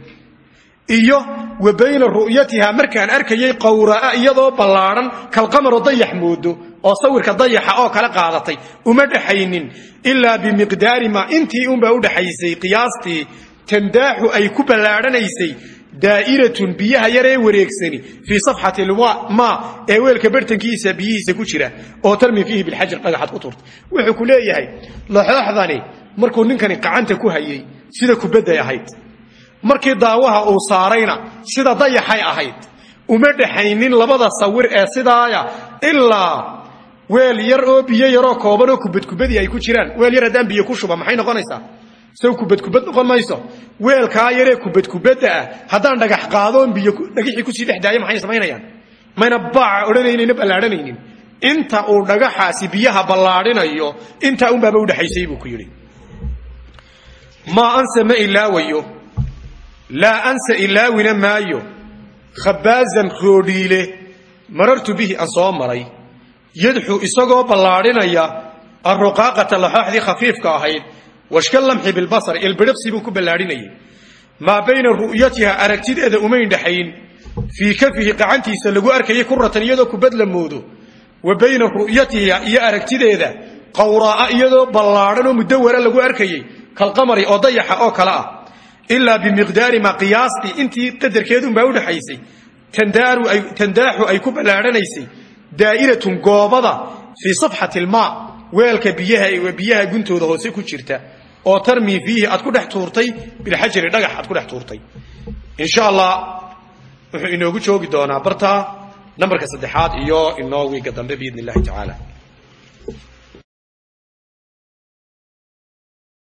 Iyo wa bayna ru'yatihaa markaan arkayay qawra'a iyadoo ballaadhan kalqamaro dayax moodo oo sawirka dayaxa oo kale qaadatay. Uma dhaxaynin ilaa bimiqdaari maa intii unbaa u dhaxaysay qiyaastii. Tandaaxu ay ku ballaadhanaysay daa'iratun biyaha yaree wareegsani fii safxati ma ee weelka bartankiisa biyihiisa ku jira oo tarmi fiihi bilxajar dhagaxad ku turta wuxuu ku leeyahay laxooxdani markuu ninkani qacanta ku hayay sida kubadday ahayd. Markii daawaha uu saarayna sida dayaxay ahayd. Uma dhaxaynin labada sawir ee sidaaya ilaa weel yar oo biyo yaroo kooban oo kubadkubadii ay ku jiraan. Weel yar haddaan biyo ku shuba maxay noqonaysaa sow kubadkubad noqon mayso. Weelkaa yaree kubadkubadda ah. Haddaan dhagax qaadoon biyo dhagixii ku sii dhex daayo maxay samaynayaan mayna baaca odhanaynayna ballaadhanaynin inta uu dhagaxaasi biyaha ballaadhinayo intaa unbaaba udhexaysay buu ku yidhi. Maa ansa ma ilaawayo. Laa ansa ilaawina maayo. Khabaazan roodhiile. Marartu bihi aan soo maray. Yadxu isagoo ballaadhinaya. Arruqaaqata laxooxdii khafiifka ahayd washka lamxi bilbasar ilbiriqsi buu ku ballaadhinayay maa bayna ru'yatiha aragtideeda umayn dhaxayn fii kafihi qacantiisa lagu arkayay kuratan iyadoo kubad la moodo wa bayna ru'yatiha iyo aragtideeda qawraa'a iyadoo ballaadhan oo mudawara lagu arkayay kalqamari oo dayaxa oo kale ah ilaa bimiqdaari maa qiyaastii intii qadarkeedunbaa u dhaxaysay tandaaxu ay ku ballaadhanaysay daa'iratun goobada fii safxati ilmaa weelka biyaha biyaha guntooda hoose ku jirta oo tarmii fiihi aad ku dhex tuurtay bilxajari dhagax aad ku dhex tuurtay. Insha allah wuxuu inoogu joogi doonaa bartaa nambarka saddexaad iyo inoo wiiga dambe biidn